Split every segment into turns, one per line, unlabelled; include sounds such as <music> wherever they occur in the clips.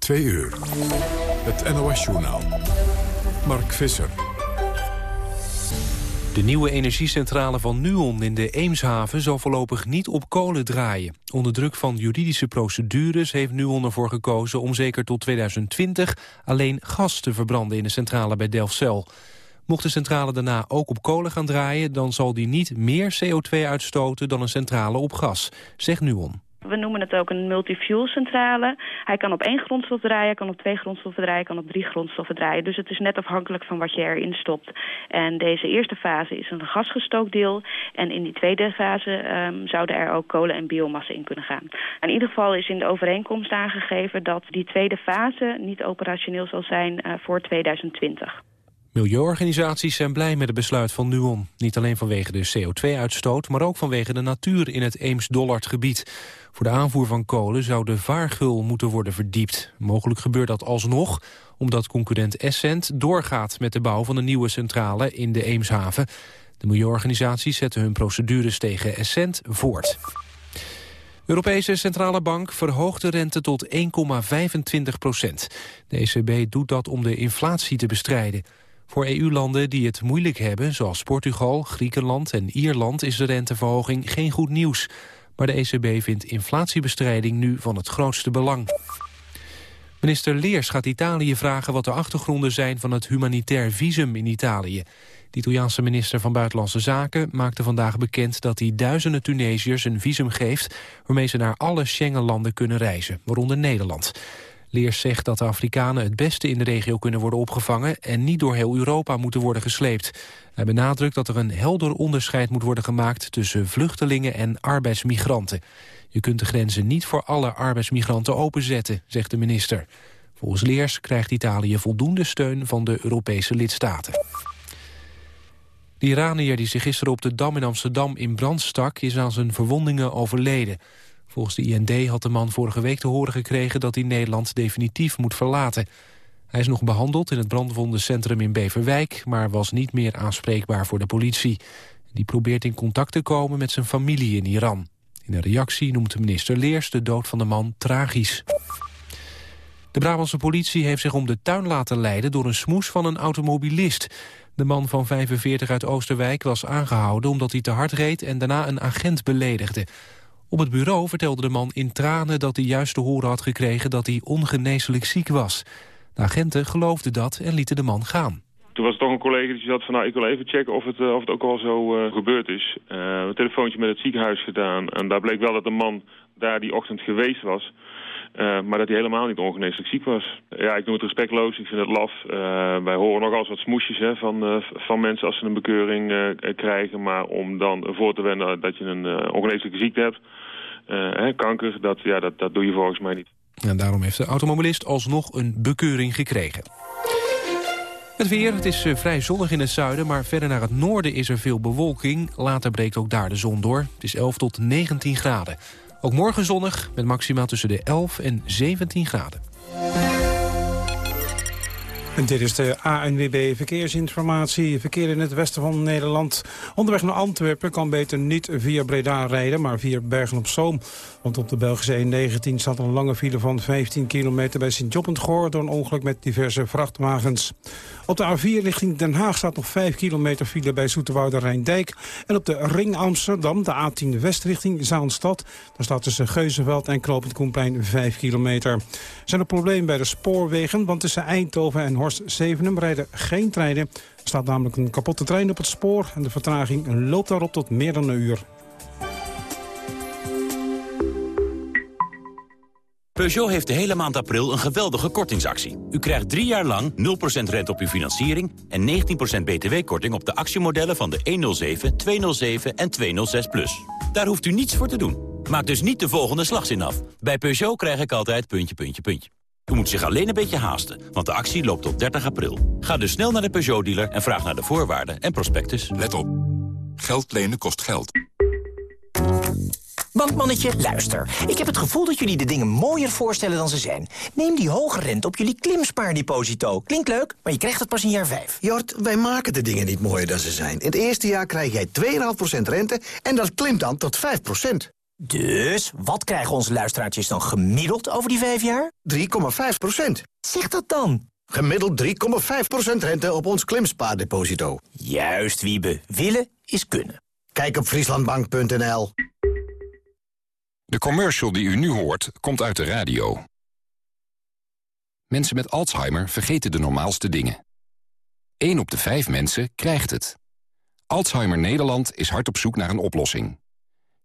Twee uur. Het NOS-journaal. Mark Visser.
De nieuwe energiecentrale van Nuon in de Eemshaven zal voorlopig niet op kolen draaien. Onder druk van juridische procedures heeft Nuon ervoor gekozen om zeker tot 2020 alleen gas te verbranden in de centrale bij Delfzijl. Mocht de centrale daarna ook op kolen gaan draaien, dan zal die niet meer CO2 uitstoten dan een centrale op gas, zegt Nuon.
We noemen het ook een multifuel centrale. Hij kan op één grondstof draaien, kan op twee grondstoffen draaien, kan op drie grondstoffen draaien. Dus het is net afhankelijk van wat je erin stopt. En deze eerste fase is een gasgestookt deel. En in die tweede fase um, zouden er ook kolen en biomassa in kunnen gaan. In ieder geval is in de overeenkomst aangegeven dat die tweede fase niet operationeel zal zijn uh, voor 2020.
Milieuorganisaties zijn blij met het besluit van Nuon. Niet alleen vanwege de CO2-uitstoot, maar ook vanwege de natuur in het Eems-Dollard-gebied. Voor de aanvoer van kolen zou de vaargul moeten worden verdiept. Mogelijk gebeurt dat alsnog, omdat concurrent Essent doorgaat met de bouw van een nieuwe centrale in de Eemshaven. De milieuorganisaties zetten hun procedures tegen Essent voort. De Europese Centrale Bank verhoogt de rente tot 1,25 procent. De ECB doet dat om de inflatie te bestrijden. Voor EU-landen die het moeilijk hebben, zoals Portugal, Griekenland en Ierland... is de renteverhoging geen goed nieuws. Maar de ECB vindt inflatiebestrijding nu van het grootste belang. Minister Leers gaat Italië vragen wat de achtergronden zijn... van het humanitair visum in Italië. De Italiaanse minister van Buitenlandse Zaken maakte vandaag bekend... dat hij duizenden Tunesiërs een visum geeft... waarmee ze naar alle Schengenlanden kunnen reizen, waaronder Nederland. Leers zegt dat de Afrikanen het beste in de regio kunnen worden opgevangen... en niet door heel Europa moeten worden gesleept. Hij benadrukt dat er een helder onderscheid moet worden gemaakt... tussen vluchtelingen en arbeidsmigranten. Je kunt de grenzen niet voor alle arbeidsmigranten openzetten, zegt de minister. Volgens Leers krijgt Italië voldoende steun van de Europese lidstaten. De Iranier die zich gisteren op de Dam in Amsterdam in brand stak... is aan zijn verwondingen overleden. Volgens de IND had de man vorige week te horen gekregen dat hij Nederland definitief moet verlaten. Hij is nog behandeld in het brandwondencentrum in Beverwijk... maar was niet meer aanspreekbaar voor de politie. Die probeert in contact te komen met zijn familie in Iran. In een reactie noemt minister Leers de dood van de man tragisch. De Brabantse politie heeft zich om de tuin laten leiden... door een smoes van een automobilist. De man van 45 uit Oosterwijk was aangehouden omdat hij te hard reed... en daarna een agent beledigde. Op het bureau vertelde de man in tranen dat hij juist te horen had gekregen dat hij ongeneeslijk ziek was. De agenten geloofden dat en lieten de man gaan.
Toen was er toch een collega die zat van nou ik wil even checken of het, uh, of het ook al zo uh, gebeurd is. Uh, een telefoontje met het ziekenhuis gedaan en daar bleek wel dat de man daar die ochtend geweest was. Maar dat hij helemaal niet ongeneeslijk ziek was. Ja, ik noem het respectloos, ik vind het laf. Uh, wij horen nogal eens wat smoesjes hè, van, van mensen als ze een bekeuring krijgen. Maar om dan voor te wennen dat je een ongeneeslijke ziekte hebt, hè, kanker, dat, ja, dat, dat doe je volgens mij niet.
En daarom heeft de automobilist alsnog een bekeuring gekregen. Het weer, het is vrij zonnig in het zuiden, maar verder naar het noorden is er veel bewolking. Later breekt ook daar de zon door. Het is 11 tot 19 graden. Ook morgen zonnig, met maximaal tussen de 11 en 17 graden.
En dit is de ANWB Verkeersinformatie. Verkeer in het westen van Nederland. Onderweg naar Antwerpen kan beter niet via Breda rijden, maar via Bergen-op-Zoom. Want op de Belgische E19 staat een lange file van 15 kilometer bij Sint-Joppendgoor... door een ongeluk met diverse vrachtwagens. Op de A4 richting Den Haag staat nog 5 kilometer file bij Zoeterwoude Rijndijk. En op de Ring Amsterdam, de A10 West richting Zaanstad... daar staat tussen Geuzenveld en Knopend Koenplein 5 kilometer. Er zijn er problemen bij de spoorwegen, want tussen Eindhoven en Horst Zevenum rijden geen treinen. Er staat namelijk een kapotte trein op het spoor... en de vertraging loopt daarop tot meer dan een uur.
Peugeot heeft de hele maand april een geweldige kortingsactie. U krijgt drie jaar lang 0% rente op uw financiering... en 19% btw-korting op de actiemodellen van de 107, 207 en 206+. Plus. Daar hoeft u niets voor te doen. Maak dus niet de volgende slagzin af. Bij Peugeot krijg ik altijd puntje, puntje, puntje. U moet zich alleen een beetje haasten, want de actie loopt tot 30 april. Ga dus snel naar de Peugeot-dealer en vraag naar de voorwaarden en prospectus.
Let op. Geld lenen kost geld.
Bankmannetje, luister. Ik heb het gevoel dat jullie de dingen mooier voorstellen dan ze zijn. Neem die hoge rente op jullie klimspaardeposito. Klinkt leuk, maar je krijgt het pas in jaar 5.
Jort, wij maken de dingen niet mooier dan ze zijn. In het eerste jaar krijg jij 2,5% rente en dat klimt dan tot 5%.
Dus, wat krijgen onze luisteraartjes dan gemiddeld over die vijf jaar?
3,5 procent.
Zeg dat dan.
Gemiddeld 3,5 procent rente op ons klimspaardeposito.
Juist, Wiebe. Willen is kunnen.
Kijk op frieslandbank.nl.
De commercial die u nu hoort, komt uit de radio. Mensen met Alzheimer vergeten de normaalste dingen. 1 op de 5 mensen krijgt het. Alzheimer Nederland is hard op zoek naar een oplossing.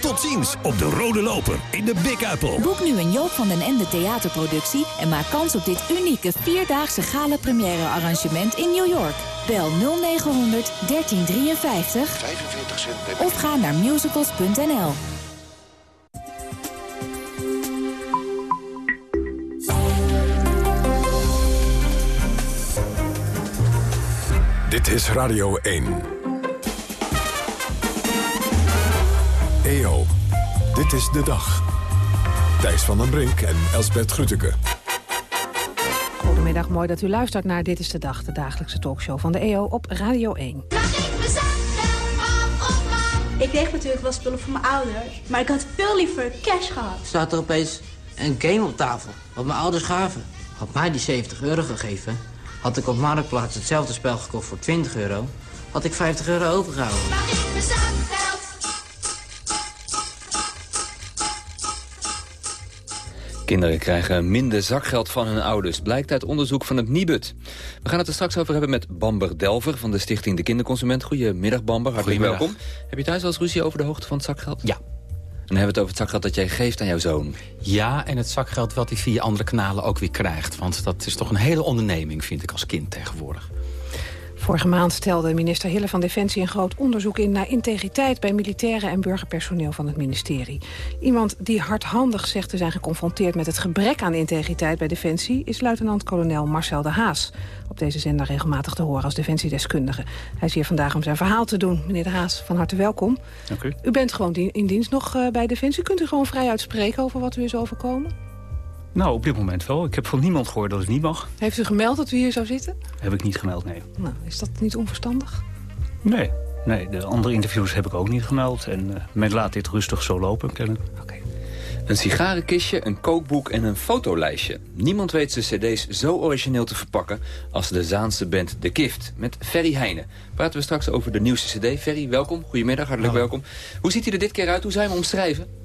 Tot ziens op de Rode Loper in de Big Apple.
Boek nu een Joop van den Ende theaterproductie... en maak kans op dit unieke vierdaagse gala-première arrangement in New York. Bel 0900 1353
45 cent
of ga naar musicals.nl.
Dit is Radio 1. EO, dit is de dag. Thijs van den Brink en Elsbert Grütke.
Goedemiddag, mooi dat u luistert naar Dit is de Dag, de dagelijkse talkshow van de EO op Radio 1.
Ik kreeg natuurlijk wel spullen van mijn ouders, maar ik had veel liever cash gehad.
Staat er opeens een game op tafel, wat mijn ouders gaven. Had mij die 70 euro gegeven, had ik op Marktplaats hetzelfde spel gekocht voor 20 euro, had ik 50 euro overgehouden.
Kinderen krijgen minder zakgeld van hun ouders, blijkt uit onderzoek van het Nibud. We gaan het er straks over hebben met Bamber Delver van de Stichting De Kinderconsument. Goedemiddag Bamber, hartelijk welkom. Heb je thuis wel eens ruzie over de hoogte van het zakgeld?
Ja.
En dan hebben we het over het zakgeld dat jij geeft aan jouw zoon.
Ja, en het zakgeld wat hij via andere kanalen ook weer krijgt. Want dat is toch een hele onderneming, vind ik, als kind tegenwoordig.
Vorige maand stelde minister Hille van Defensie een groot onderzoek in naar integriteit bij militairen en burgerpersoneel van het ministerie. Iemand die hardhandig zegt te zijn geconfronteerd met het gebrek aan integriteit bij Defensie is luitenant-kolonel Marcel de Haas. Op deze zender regelmatig te horen als defensiedeskundige. Hij is hier vandaag om zijn verhaal te doen. Meneer de Haas, van harte welkom.
Dank u.
U bent gewoon in dienst nog uh, bij Defensie. Kunt u gewoon vrij uitspreken over wat u is overkomen?
Nou, op dit moment wel. Ik heb van niemand gehoord dat het niet mag.
Heeft u gemeld dat u hier zou zitten?
Heb ik niet gemeld, nee.
Nou, is dat niet onverstandig?
Nee, nee de andere interviews heb ik ook niet gemeld. En uh, men laat dit rustig zo lopen, kennelijk.
Oké.
Een sigarenkistje, een kookboek en een fotolijstje. Niemand weet zijn cd's zo origineel te verpakken als de Zaanse band De Gift. Met Ferry Heijnen. Praten we straks over de nieuwste cd. Ferry, welkom. Goedemiddag, hartelijk
Hallo.
welkom. Hoe ziet hij er dit keer uit? Hoe zijn we omschrijven?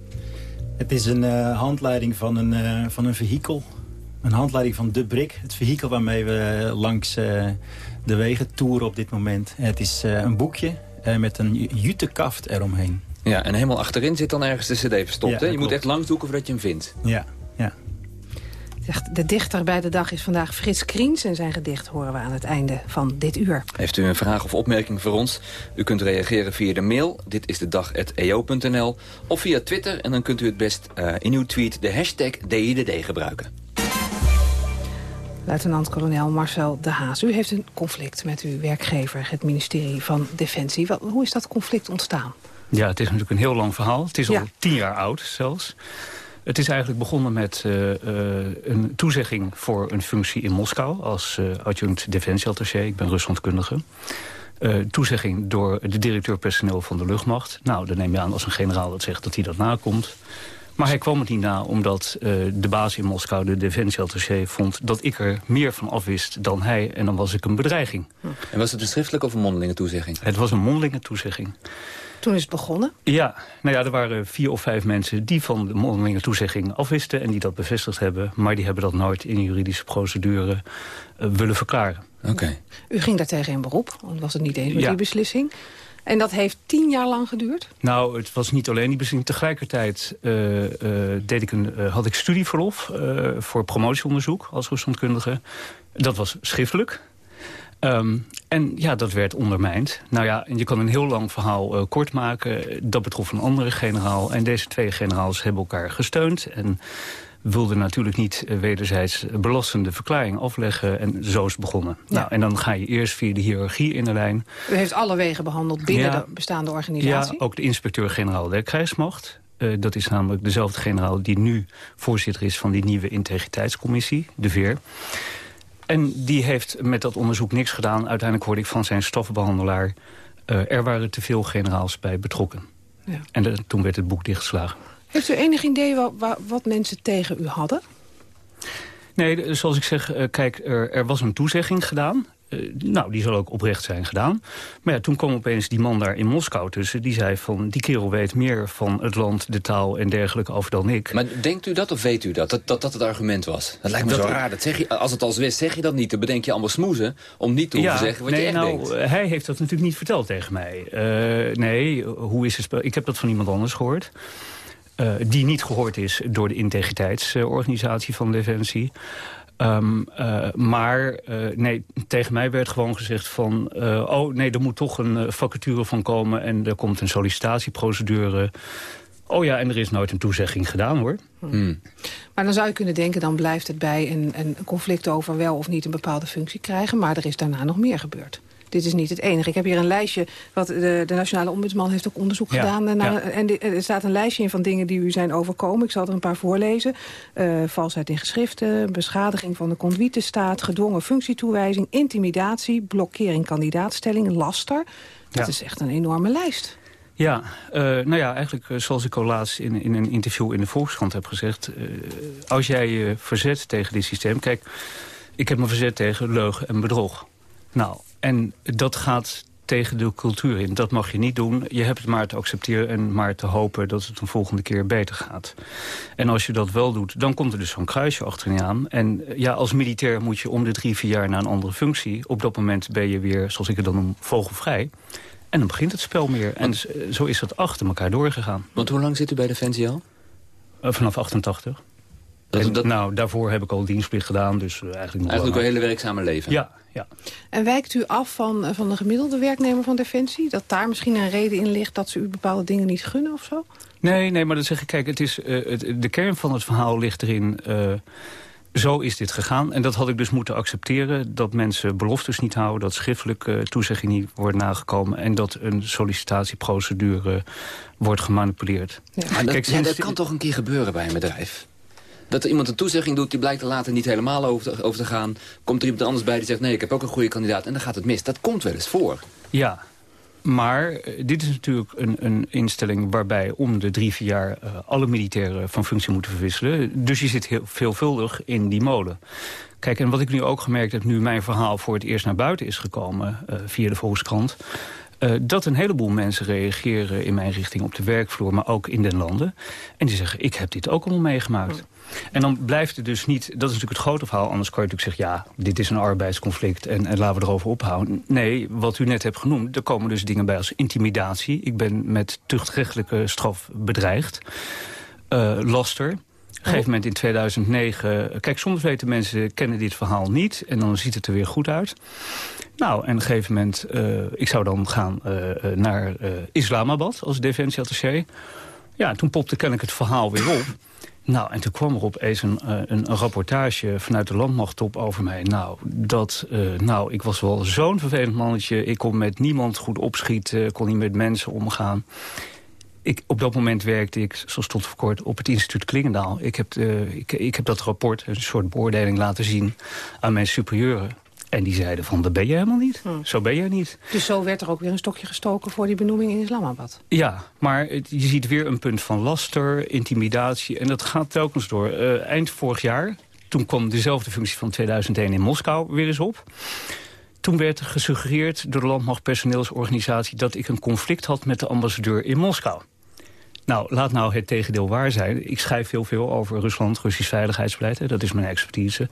Het is een uh, handleiding van een, uh, van een vehikel. Een handleiding van De Brik. Het vehikel waarmee we langs uh, de wegen toeren op dit moment. Het is een boekje met een jutekaft eromheen.
Ja, en helemaal achterin zit dan ergens de cd verstopt.
Ja,
hè? Je
klopt.
moet echt lang zoeken voordat je hem vindt.
Ja.
De dichter bij de dag is vandaag Frits Kriens... en zijn gedicht horen we aan het einde van dit uur.
Heeft u een vraag of opmerking voor ons? U kunt reageren via de mail, dit is de dag.eo.nl... of via Twitter en dan kunt u het best uh, in uw tweet de hashtag DIDD gebruiken.
Luitenant-kolonel Marcel de Haas, u heeft een conflict met uw werkgever... het ministerie van Defensie. Wat, hoe is dat conflict ontstaan?
Ja, het is natuurlijk een heel lang verhaal. Het is
Ja.
al tien jaar oud zelfs. Het is eigenlijk begonnen met uh, uh, een toezegging voor een functie in Moskou... als uh, adjunct defensieattaché. Ik ben Ruslandkundige. Uh, toezegging door de directeur personeel van de luchtmacht. Nou, dan neem je aan als een generaal dat zegt dat hij dat nakomt. Maar hij kwam het niet na omdat uh, de baas in Moskou, de defensieattaché... vond dat ik er meer van afwist dan hij en dan was ik een bedreiging.
En was het een schriftelijke of een mondelinge toezegging?
Het was een mondelinge toezegging.
Toen is het begonnen?
Ja, nou ja, er waren vier of vijf mensen die van de mondelinge toezegging afwisten... en die dat bevestigd hebben, maar die hebben dat nooit in een juridische procedure uh, willen verklaren.
Oké. Okay.
U ging daartegen in beroep, want was het niet eens met
Ja.
die beslissing. En dat heeft tien jaar lang geduurd?
Nou, het was niet alleen die beslissing. Tegelijkertijd uh, uh, deed ik een, uh, had ik studieverlof voor promotieonderzoek als Ruslandkundige. Dat was schriftelijk. Ehm, en ja, dat werd ondermijnd. Nou ja, en je kan een heel lang verhaal uh, kort maken. Dat betrof een andere generaal. En deze twee generaals hebben elkaar gesteund. En wilden natuurlijk niet uh, wederzijds belastende verklaring afleggen. En zo is het begonnen.
Ja.
Nou, en dan ga je eerst via de hiërarchie in de lijn.
U heeft alle wegen behandeld binnen
Ja.
de bestaande organisatie?
Ja, ook de inspecteur-generaal der krijgsmacht. Eh, dat is namelijk dezelfde generaal die nu voorzitter is van die nieuwe integriteitscommissie, de VER. En die heeft met dat onderzoek niks gedaan. Uiteindelijk hoorde ik van zijn stafbehandelaar... eh, er waren te veel generaals bij betrokken.
Ja.
En de- toen werd het boek dichtgeslagen.
Heeft u enig idee wa- wa- wat mensen tegen u hadden?
Nee, zoals ik zeg, eh, kijk, er, er was een toezegging gedaan. Eh, nou, die zal ook oprecht zijn gedaan. Maar ja, toen kwam opeens die man daar in Moskou tussen. Die zei van, die kerel weet meer van het land, de taal en dergelijke over dan ik.
Maar denkt u dat of weet u dat? Dat dat, dat het argument was? Dat lijkt me
Dat-
zo raar. Dat zeg je, als het als wist, zeg je dat niet. Dan bedenk je allemaal smoezen om niet te hoeven zeggen wat
nee,
je echt
nou,
denkt.
Hij heeft dat natuurlijk niet verteld tegen mij. Eh, nee, hoe is het spel? Ik heb dat van iemand anders gehoord. Eh, die niet gehoord is door de integriteitsorganisatie van Defensie. Ehm, eh, maar eh, nee, tegen mij werd gewoon gezegd van... eh, oh nee, er moet toch een vacature van komen... en er komt een sollicitatieprocedure. Oh ja, en er is nooit een toezegging gedaan, hoor.
Maar dan zou je kunnen denken, dan blijft het bij een, een conflict over wel of niet een bepaalde functie krijgen. Maar er is daarna nog meer gebeurd. Dit is niet het enige. Ik heb hier een lijstje, wat de, de Nationale Ombudsman heeft ook onderzoek
Ja,
gedaan. Naar,
ja.
En er staat een lijstje in van dingen die u zijn overkomen. Ik zal er een paar voorlezen. Eh, valsheid in geschriften, beschadiging van de conduitestaat... gedwongen functietoewijzing, intimidatie, blokkering kandidaatstelling, laster. Dat
Ja.
is echt een enorme lijst.
Ja, eh, nou ja, eigenlijk eh, zoals ik al laatst in, in een interview in de Volkskrant heb gezegd... als jij je verzet tegen dit systeem... Kijk, ik heb me verzet tegen leugen en bedrog. Nou, en dat gaat tegen de cultuur in. Dat mag je niet doen. Je hebt het maar te accepteren en maar te hopen dat het een volgende keer beter gaat. En als je dat wel doet, dan komt er dus zo'n kruisje achterin aan. En eh, ja, als militair moet je om de drie, vier jaar naar een andere functie. Op dat moment ben je weer, zoals ik het dan noem, vogelvrij. En dan begint het spel meer. En z- zo is dat achter elkaar doorgegaan.
Want hoe lang zit u bij Defensie al?
Eh, vanaf 88.
Dat-
En,
dat-
Nou, daarvoor heb ik al dienstplicht gedaan, dus eh, eigenlijk nog
Eigenlijk
langer.
hele werkzame leven?
Ja, ja.
En wijkt u af van, eh, van de gemiddelde werknemer van Defensie? Dat daar misschien een reden in ligt dat ze u bepaalde dingen niet gunnen of zo?
Nee, nee, maar dat zeg ik, kijk, het is, eh, het, de kern van het verhaal ligt erin... eh, zo is dit gegaan. En dat had ik dus moeten accepteren. Dat mensen beloftes niet houden. Dat schriftelijke toezeggingen niet worden nagekomen. En dat een sollicitatieprocedure wordt gemanipuleerd.
Maar dat,
Kijk,
ja, dat kan toch een keer gebeuren bij een bedrijf? Dat er iemand een toezegging doet, die blijkt er later niet helemaal over te, over te gaan. Komt er iemand anders bij die zegt, nee, ik heb ook een goede kandidaat. En dan gaat het mis. Dat komt wel eens voor.
Ja, maar eh, dit is natuurlijk een, een instelling waarbij om de drie, vier jaar eh, alle militairen van functie moeten verwisselen. Dus je zit heel veelvuldig in die molen. Kijk, en wat ik nu ook gemerkt heb, nu mijn verhaal voor het eerst naar buiten is gekomen eh, via de Volkskrant. Eh, dat een heleboel mensen reageren in mijn richting op de werkvloer, maar ook in den landen. En die zeggen, ik heb dit ook allemaal meegemaakt. En dan blijft het dus niet, dat is natuurlijk het grote verhaal... anders kan je natuurlijk zeggen, ja, dit is een arbeidsconflict... en, en laten we erover ophouden. Nee, wat u net hebt genoemd, er komen dus dingen bij als intimidatie. Ik ben met tuchtrechtelijke straf bedreigd. Eh, laster. Een gegeven moment in 2009... Kijk, soms weten mensen, kennen dit verhaal niet... en dan ziet het er weer goed uit. Nou, en op een gegeven moment... eh, ik zou dan gaan eh, eh, naar eh, Islamabad als defensieattaché. Ja, toen popte kennelijk het verhaal weer op... Nou, en toen kwam er opeens een, eh, een, een rapportage vanuit de landmacht op over mij. Nou, dat, eh, nou ik was wel zo'n vervelend mannetje. Ik kon met niemand goed opschieten, kon niet met mensen omgaan. Ik, op dat moment werkte ik, zoals tot voor kort, op het instituut Klingendaal. Ik heb, eh, ik, ik heb dat rapport, een soort beoordeling laten zien aan mijn superieuren. En die zeiden van, dat ben je helemaal niet. Zo ben je niet.
Dus zo werd er ook weer een stokje gestoken voor die benoeming in Islamabad.
Ja, maar het- je ziet weer een punt van laster, intimidatie. En dat gaat telkens door. Eh, eind vorig jaar, toen kwam dezelfde functie van 2001 in Moskou weer eens op. Toen werd er gesuggereerd door de landmachtpersoneelsorganisatie... dat ik een conflict had met de ambassadeur in Moskou. Nou, laat nou het tegendeel waar zijn. Ik schrijf heel veel over Rusland, Russisch veiligheidsbeleid. Hè, dat is mijn expertise.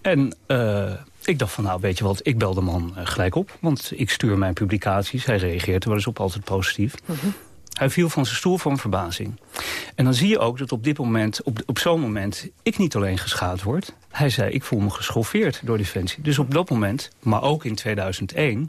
En eh, ik dacht van, nou, weet je wat, ik bel de man eh, gelijk op. Want ik stuur mijn publicaties. Hij reageert er wel eens op, altijd positief. Hij viel van zijn stoel van verbazing. En dan zie je ook dat op dit moment, op, op zo'n moment... ik niet alleen geschaad word. Hij zei, ik voel me geschoffeerd door Defensie. Dus op dat moment, maar ook in 2001 eh,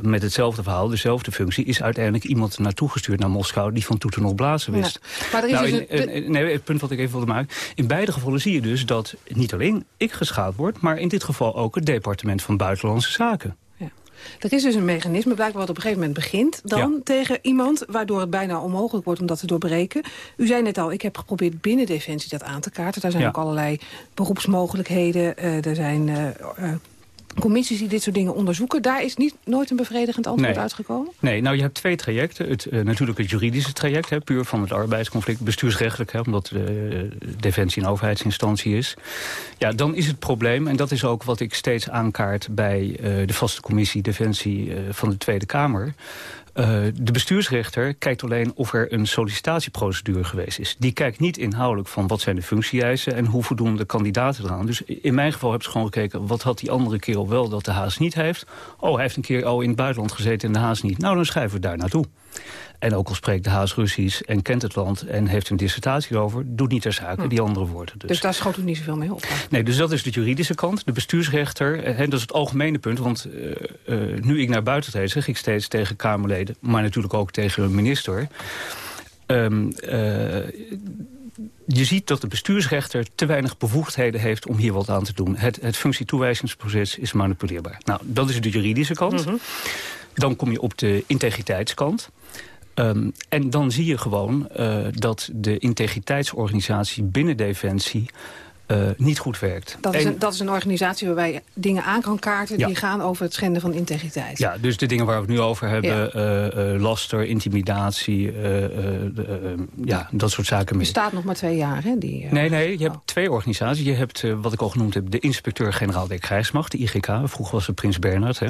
met hetzelfde verhaal, dezelfde functie... is uiteindelijk iemand naartoe gestuurd naar Moskou... die van toeten nog blazen wist.
Maar er is
nou,
dus
nee, het punt wat ik even wilde maken... in beide gevallen zie je dus dat niet alleen ik geschaad word... maar in dit geval ook het departement van Buitenlandse Zaken.
Er is dus een mechanisme, blijkbaar wat op een gegeven moment begint... dan
Ja.
tegen iemand, waardoor het bijna onmogelijk wordt om dat te doorbreken. U zei net al, ik heb geprobeerd binnen Defensie dat aan te kaarten. Daar zijn
Ja.
ook allerlei beroepsmogelijkheden. eh, er zijn eh, eh, commissies die dit soort dingen onderzoeken. Daar is niet, nooit een bevredigend antwoord
Nee.
uitgekomen?
Nee, nou je hebt twee trajecten. Het, eh, natuurlijk het juridische traject, hè, puur van het arbeidsconflict. Bestuursrechtelijk, hè, omdat eh, Defensie een overheidsinstantie is. Ja, dan is het probleem, en dat is ook wat ik steeds aankaart... bij eh, de vaste commissie Defensie van de Tweede Kamer... Eh, de bestuursrechter kijkt alleen of er een sollicitatieprocedure geweest is. Die kijkt niet inhoudelijk van wat zijn de functie-eisen... en hoe voldoen de kandidaten eraan. Dus in mijn geval heb ze gewoon gekeken... wat had die andere keer al wel dat de Haas niet heeft. Oh, hij heeft een keer al in het buitenland gezeten en de Haas niet. Nou, dan schrijven we daar naartoe. En ook al spreekt de Haas Russisch en kent het land... en heeft een dissertatie over, doet niet ter zake die andere woorden.
Dus, daar schoot u niet zoveel mee op.
Nee, dus dat is de juridische kant. De bestuursrechter, eh, hè, dat is het algemene punt. Want eh, eh, nu ik naar buiten treed, zeg ik steeds tegen Kamerleden... maar natuurlijk ook tegen een minister... Ehm, eh, je ziet dat de bestuursrechter te weinig bevoegdheden heeft om hier wat aan te doen. Het, het functietoewijzingsproces is manipuleerbaar. Nou, dat is de juridische kant. Dan kom je op de integriteitskant. Ehm, en dan zie je gewoon eh, dat de integriteitsorganisatie binnen Defensie eh, niet goed werkt.
Dat is,
En-
een, dat is een organisatie waarbij je dingen aan kan kaarten...
Ja.
die gaan over het schenden van integriteit.
Ja, dus de dingen waar we het nu over hebben,
Ja.
eh, laster, intimidatie, ja, dat soort zaken meer.
bestaat nog maar twee jaar, hè? Die,
Nee, nee, je hebt twee organisaties. Je hebt, wat ik al genoemd heb, de inspecteur-generaal der krijgsmacht, de IGK. Vroeger was het Prins Bernhard, hè.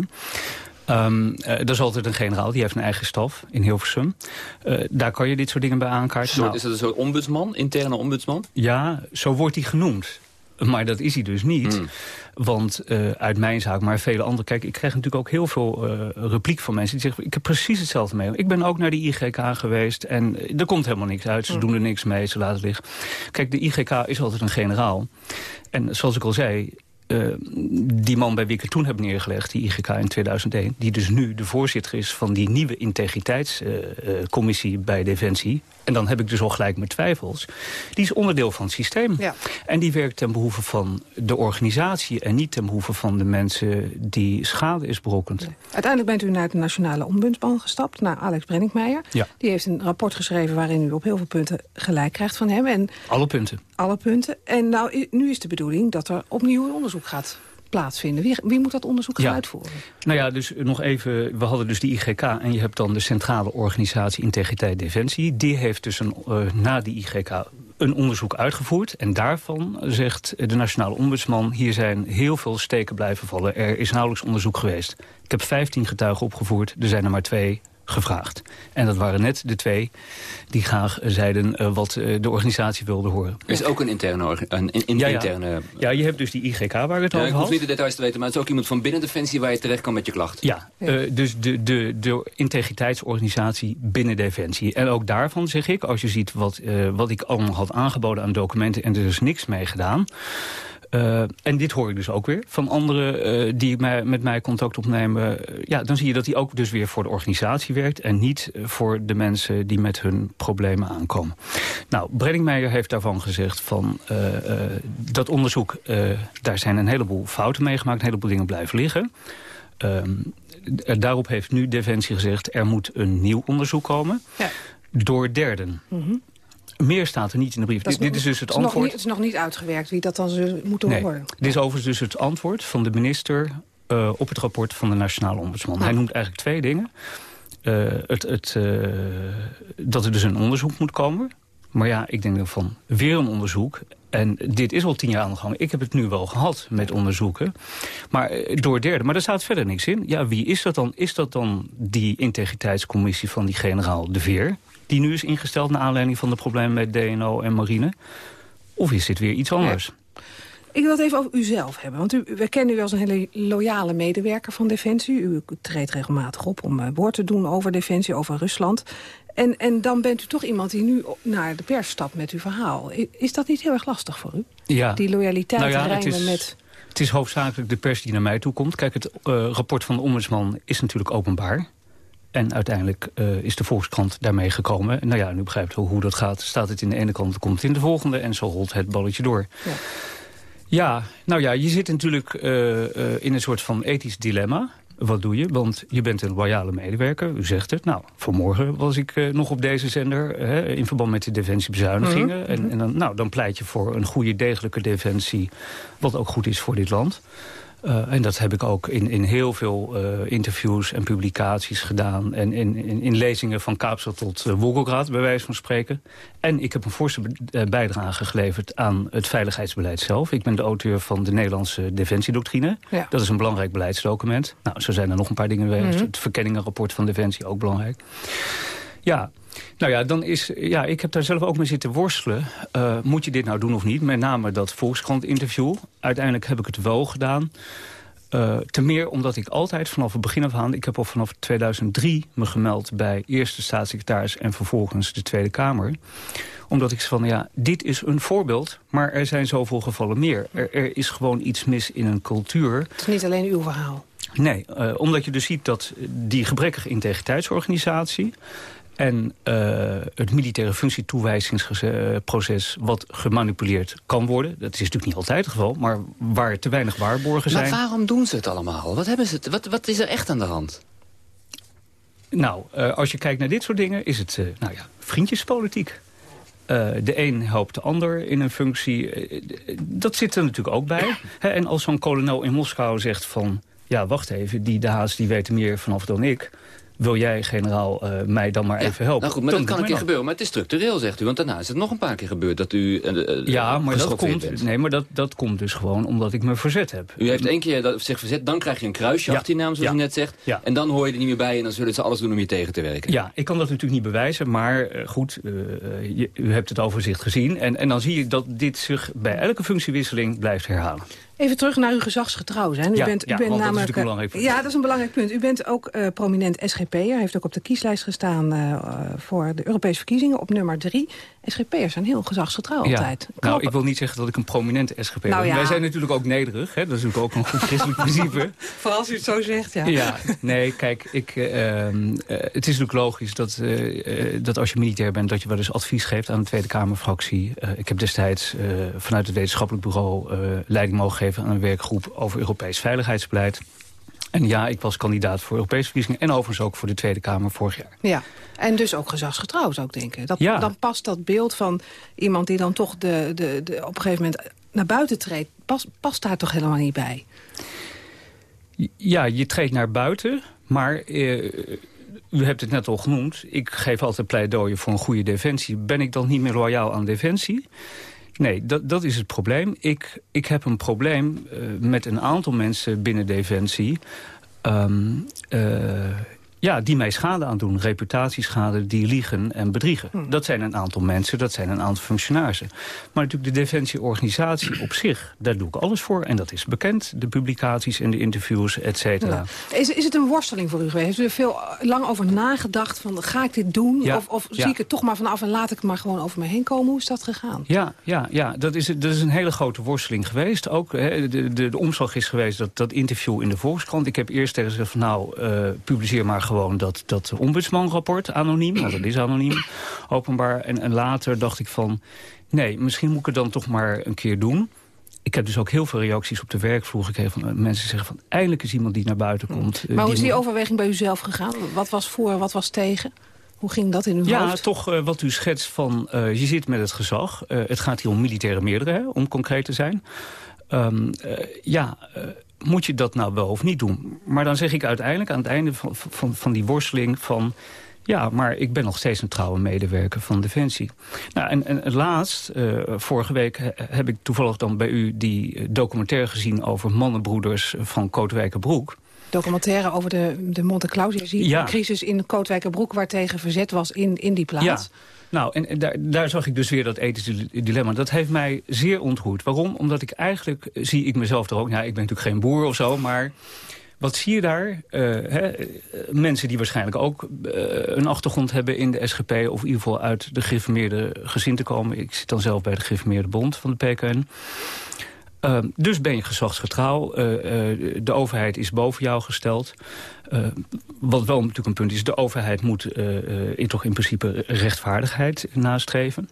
Ehm, eh, dat is altijd een generaal, die heeft een eigen staf in Hilversum. Eh, daar kan je dit soort dingen bij aankaarten.
Soort,
Nou,
is dat een soort ombudsman, interne ombudsman?
ja, zo wordt hij genoemd. Maar dat is hij dus niet.
Hmm.
Want eh, uit mijn zaak, maar vele andere... Kijk, ik krijg natuurlijk ook heel veel eh, repliek van mensen... die zeggen, ik heb precies hetzelfde mee. Ik ben ook naar de IGK geweest en eh, er komt helemaal niks uit. Ze doen er niks mee, ze laten het liggen. Kijk, de IGK is altijd een generaal. En zoals ik al zei... eh, die man bij wie ik het toen heb neergelegd, die IGK in 2001... die dus nu de voorzitter is van die nieuwe integriteitscommissie bij Defensie... en dan heb ik dus al gelijk mijn twijfels... die is onderdeel van het systeem.
Ja.
En die werkt ten behoeve van de organisatie... en niet ten behoeve van de mensen die schade is berokkend.
Uiteindelijk bent u naar de nationale ombudsman gestapt, naar Alex Brenninkmeijer.
Ja.
Die heeft een rapport geschreven waarin u op heel veel punten gelijk krijgt van hem. En
Alle punten.
alle punten. En nou, nu is de bedoeling dat er opnieuw een onderzoek gaat plaatsvinden. Wie, wie moet dat onderzoek gaan
Ja.
uitvoeren?
Nou ja, dus nog even, we hadden dus die IGK... en je hebt dan de Centrale Organisatie Integriteit Defensie. Die heeft dus een, eh, na die IGK een onderzoek uitgevoerd. En daarvan zegt de Nationale Ombudsman... hier zijn heel veel steken blijven vallen. Er is nauwelijks onderzoek geweest. Ik heb 15 getuigen opgevoerd, er zijn er maar twee gevraagd. En dat waren net de twee die graag eh, zeiden eh, wat eh, de organisatie wilde horen.
Er is ook een interne... Een,
Ja, ja.
interne
Ja, je hebt dus die IGK waar ik het
Ja,
over
ik
had.
hoef niet de details te weten, maar het is ook iemand van binnen Defensie... waar je terecht kan met je klacht.
Ja, eh, dus de, de, de integriteitsorganisatie binnen Defensie. En ook daarvan zeg ik, als je ziet wat, eh, wat ik allemaal had aangeboden aan documenten... en er is niks mee gedaan... Eh, en dit hoor ik dus ook weer van anderen eh, die mij, met mij contact opnemen. Eh, ja, dan zie je dat hij ook dus weer voor de organisatie werkt... en niet voor de mensen die met hun problemen aankomen. Nou, Brenningmeijer heeft daarvan gezegd van eh, eh, dat onderzoek... eh, daar zijn een heleboel fouten mee gemaakt, een heleboel dingen blijven liggen... Ehm, daarop heeft nu Defensie gezegd... er moet een nieuw onderzoek komen
Ja.
door derden.
Mhm.
Meer staat er niet in de brief. Dit, dit is dus het
is nog
antwoord.
niet, het is nog niet uitgewerkt wie dat dan zou moeten
Nee,
worden.
dit is overigens dus het antwoord van de minister... eh, op het rapport van de Nationale Ombudsman. Hij noemt eigenlijk twee dingen. Eh, het, het, eh, dat er dus een onderzoek moet komen. Maar ja, ik denk dan van weer een onderzoek. En dit is al tien jaar aan de gang. Ik heb het nu wel gehad met onderzoeken. Maar door derde. Maar daar staat verder niks in. Ja, wie is dat dan? Is dat dan die integriteitscommissie van die generaal De Veer? Die nu is ingesteld naar aanleiding van de problemen met DNO en marine? Of is dit weer iets anders?
Ik wil het even over uzelf hebben. Want u, we kennen u als een hele loyale medewerker van Defensie. U treedt regelmatig op om eh, woord te doen over Defensie, over Rusland. En, en dan bent u toch iemand die nu naar de pers stapt met uw verhaal. Is dat niet heel erg lastig voor u?
Ja.
Die loyaliteit
nou ja,
rijmen
het is,
met...
Het is hoofdzakelijk de pers die naar mij toe komt. Kijk, het uh, rapport van de ombudsman is natuurlijk openbaar. En uiteindelijk uh, is de Volkskrant daarmee gekomen. Nou ja, nu begrijpt u hoe dat gaat. Staat het in de ene kant, komt het in de volgende... en zo rolt het balletje door. Ja, ja nou ja, je zit natuurlijk uh, in een soort van ethisch dilemma. Wat doe je? Want je bent een loyale medewerker, u zegt het. Nou, vanmorgen was ik uh, nog op deze zender hè, in verband met de defensiebezuinigingen. Mm -hmm. en, en dan, nou, dan pleit je voor een goede, degelijke defensie... wat ook goed is voor dit land. Uh, en dat heb ik ook in, in heel veel uh, interviews en publicaties gedaan. En in, in, in lezingen van Kaapstad tot uh, Wolgograd, bij wijze van spreken. En ik heb een forse bijdrage geleverd aan het veiligheidsbeleid zelf. Ik ben de auteur van de Nederlandse Defensiedoctrine. Ja. Dat is een belangrijk beleidsdocument. Nou, zo zijn er nog een paar dingen. Mm -hmm. Het verkenningenrapport van Defensie, ook belangrijk. Ja, nou ja, dan is, ja, ik heb daar zelf ook mee zitten worstelen. Uh, moet je dit nou doen of niet? Met name dat Volkskrant-interview. Uiteindelijk heb ik het wel gedaan. Uh, ten meer omdat ik altijd vanaf het begin af aan... ik heb al vanaf 2003 me gemeld bij eerst de staatssecretaris... en vervolgens de Tweede Kamer. Omdat ik van, ja, dit is een voorbeeld... maar er zijn zoveel gevallen meer. Er, er is gewoon iets mis in een cultuur.
Het is niet alleen uw verhaal.
Nee, uh, omdat je dus ziet dat die gebrekkige integriteitsorganisatie en uh, het militaire functietoewijzingsproces wat gemanipuleerd kan worden. Dat is natuurlijk niet altijd het geval, maar waar te weinig waarborgen zijn.
Maar waarom doen ze het allemaal? Wat, hebben ze wat, wat is er echt aan de hand?
Nou, uh, als je kijkt naar dit soort dingen is het uh, nou ja, vriendjespolitiek. Uh, de een helpt de ander in een functie. Dat zit er natuurlijk ook bij. He, en als zo'n kolonel in Moskou zegt van... ja, wacht even, die de Haas die weet er meer vanaf dan ik wil jij, generaal, uh, mij dan maar
ja,
even helpen.
Nou goed, maar dat kan een keer gebeuren. Maar het is structureel, zegt u. Want daarna is het nog een paar keer gebeurd dat u uh,
Ja, maar, dat komt, nee, maar dat, dat komt dus gewoon omdat ik me verzet heb.
U heeft één keer dat, zich verzet, dan krijg je een kruisje ja. achter je naam, zoals ja. u net zegt. Ja. En dan hoor je er niet meer bij en dan zullen ze alles doen om je tegen te werken.
Ja, ik kan dat natuurlijk niet bewijzen, maar uh, goed, je, u hebt het overzicht gezien. En, en dan zie je dat dit zich bij elke functiewisseling blijft herhalen.
Even terug naar uw gezagsgetrouw zijn. U
ja,
bent, u
ja,
bent namelijk,
dat is een punt.
Ja, dat is een belangrijk punt. U bent ook uh, prominent SGP'er. heeft ook op de kieslijst gestaan uh, voor de Europese verkiezingen op nummer drie. SGP'ers zijn heel gezagsgetrouw
ja.
altijd.
Nou, ik wil niet zeggen dat ik een prominente
nou,
ben.
ja.
Wij zijn natuurlijk ook nederig. Hè? Dat is natuurlijk ook een goed christelijk principe. <laughs>
Vooral als u het zo zegt, ja.
Ja, nee, kijk, ik, uh, het is natuurlijk logisch dat, dat als je militair bent... dat je wel eens advies geeft aan de Tweede Kamerfractie. ik heb destijds vanuit het wetenschappelijk bureau leiding mogen geven aan een werkgroep over Europees veiligheidsbeleid. En ja, ik was kandidaat voor Europese verkiezingen... en overigens ook voor de Tweede Kamer vorig jaar.
Ja, en dus ook gezagsgetrouw zou ik denken. Dat,
ja.
Dan past dat beeld van iemand die dan toch de, de, de, op een gegeven moment naar buiten treedt... Past, past daar toch helemaal niet bij?
Ja, je treedt naar buiten, maar... Uh, u hebt het net al genoemd. Ik geef altijd pleidooien voor een goede defensie. Ben ik dan niet meer loyaal aan defensie? Nee, dat, dat is het probleem. Ik, ik heb een probleem uh, met een aantal mensen binnen Defensie... Um, ja, die mij schade aandoen. Reputatieschade, die liegen en bedriegen. Hm. Dat zijn een aantal mensen, dat zijn een aantal functionarissen. Maar natuurlijk de defensieorganisatie op zich, daar doe ik alles voor. En dat is bekend, de publicaties en de interviews, et cetera.
Ja. Is, is het een worsteling voor u geweest? Heeft u er veel lang over nagedacht van, ga ik dit doen?
Ja.
Of, of
Ja.
zie ik het toch maar vanaf en laat ik het maar gewoon over me heen komen? Hoe is dat gegaan?
Ja, ja, ja dat, is, dat is een hele grote worsteling geweest. Ook hè, de, de, de omslag is geweest, dat, dat interview in de Volkskrant. Ik heb eerst tegen ze gezegd van nou, uh, publiceer maar gewoon dat, dat ombudsmanrapport, anoniem. Want dat is anoniem, <clears throat> openbaar. En, en later dacht ik van, nee, misschien moet ik het dan toch maar een keer doen. Ik heb dus ook heel veel reacties op de werkvloer gekregen. Van, uh, mensen zeggen van, eindelijk is iemand die naar buiten komt. Uh,
maar hoe is die overweging bij u zelf gegaan? Wat was voor, wat was tegen? Hoe ging dat in uw
ja,
hoofd?
toch uh, wat u schetst van, uh, je zit met het gezag. Uh, het gaat hier om militaire meerdere, hè, om concreet te zijn. Um, ja, moet je dat nou wel of niet doen? Maar dan zeg ik uiteindelijk aan het einde van, van, die worsteling van... Ja, maar ik ben nog steeds een trouwe medewerker van Defensie. Nou, en, en laatst, uh, vorige week, he, heb ik toevallig dan bij u die documentaire gezien... over mannenbroeders van Kootwijkerbroek.
Documentaire over de, de Monte Claudia-crisis ja. in Kootwijkerbroek... waar tegen verzet was in, in die plaats.
Ja. Nou, en, en daar, daar zag ik dus weer dat ethische dilemma. Dat heeft mij zeer ontroerd. Waarom? Omdat ik eigenlijk, zie ik mezelf er ook... Ja, ik ben natuurlijk geen boer of zo, maar wat zie je daar? Uh, hè, mensen die waarschijnlijk ook uh, een achtergrond hebben in de SGP... of in ieder geval uit de gereformeerde gezin te komen. Ik zit dan zelf bij de gereformeerde bond van de PKN. Uh, dus ben je gezachtsgetrouw. de overheid is boven jou gesteld. wat wel natuurlijk een punt is, de overheid moet in, toch in principe rechtvaardigheid nastreven.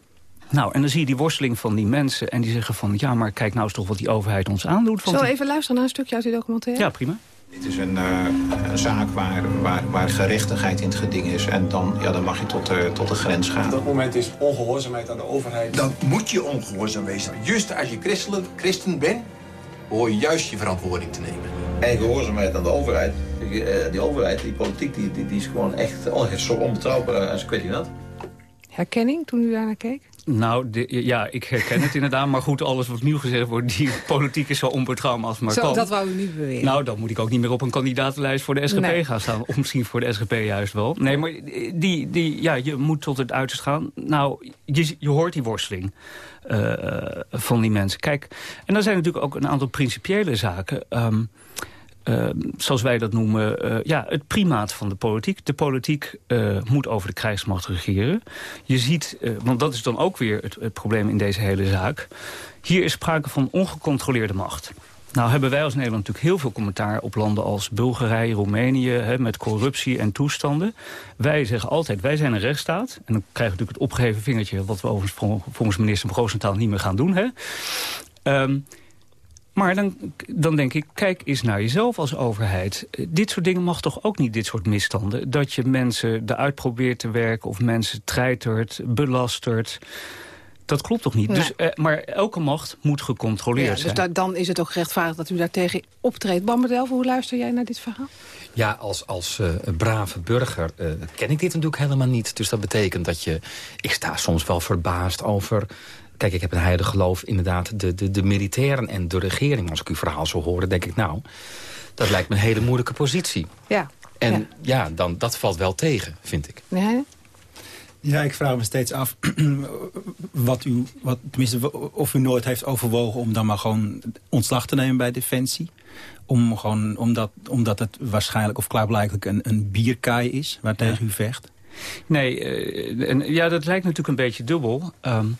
Nou, en dan zie je die worsteling van die mensen en die zeggen van... ja, maar kijk nou eens toch wat die overheid ons aandoet.
Zullen we even luisteren naar een stukje uit die documentaire?
Ja, prima.
Dit is een, uh, een zaak waar, waar, waar, gerechtigheid in het geding is. En dan, ja, dan mag je tot, uh, tot de grens gaan. Op
dat moment is ongehoorzaamheid aan de overheid.
Dan moet je ongehoorzaam wezen. Juist als je christen, christen bent, hoor je juist je verantwoording te nemen.
En gehoorzaamheid aan de overheid. Die, uh, die overheid, die politiek, die, die, die, is gewoon echt zo onbetrouwbaar als ik weet niet wat.
Herkenning toen u daar naar keek?
Nou, ja, ik herken het inderdaad. Maar goed, alles wat nieuw gezegd wordt, die politiek is zo onbetrouwbaar als maar zo, kan.
dat wou u niet beweren.
Nou, dan moet ik ook niet meer op een kandidatenlijst voor de SGP gaan staan. Of misschien voor de SGP juist wel. Nee, maar die, die, ja, je moet tot het uiterste gaan. Nou, je, je hoort die worsteling. Uh, van die mensen. Kijk, en dan zijn natuurlijk ook een aantal principiële zaken. Um, uh, zoals wij dat noemen, uh, ja, het primaat van de politiek. De politiek uh, moet over de krijgsmacht regeren. Je ziet, want dat is dan ook weer het, het, probleem in deze hele zaak. Hier is sprake van ongecontroleerde macht. Nou hebben wij als Nederland natuurlijk heel veel commentaar op landen als Bulgarije, Roemenië, hè, met corruptie en toestanden. Wij zeggen altijd, wij zijn een rechtsstaat. En dan krijgen we natuurlijk het opgeheven vingertje, wat we overigens volgens minister Roosentaal niet meer gaan doen. Hè. Um, maar dan, dan denk ik, kijk eens naar jezelf als overheid. Dit soort dingen mag toch ook niet, dit soort misstanden? Dat je mensen eruit probeert te werken of mensen treitert, belastert. Dat klopt toch niet? Dus, eh, maar elke macht moet gecontroleerd ja, dus
zijn. Dus dan is het ook rechtvaardig dat u daartegen optreedt. Bamberdelf, hoe luister jij naar dit verhaal?
Ja, als, als uh, brave burger uh, ken ik dit natuurlijk helemaal niet. Dus dat betekent dat je... Ik sta soms wel verbaasd over Kijk, ik heb een heilig geloof inderdaad de, de, de militairen en de regering. Als ik uw verhaal zo horen, denk ik nou... dat lijkt me een hele moeilijke positie.
Ja.
En ja, dan, dat valt wel tegen, vind ik.
Nee?
Ja, ik vraag me steeds af <clears throat> wat u, wat, tenminste, of u nooit heeft overwogen om dan maar gewoon ontslag te nemen bij Defensie. Om gewoon, omdat, omdat het waarschijnlijk of klaarblijkelijk een, een bierkaai is waar tegen u vecht.
Nee, uh, en, ja, dat lijkt natuurlijk een beetje dubbel. Um,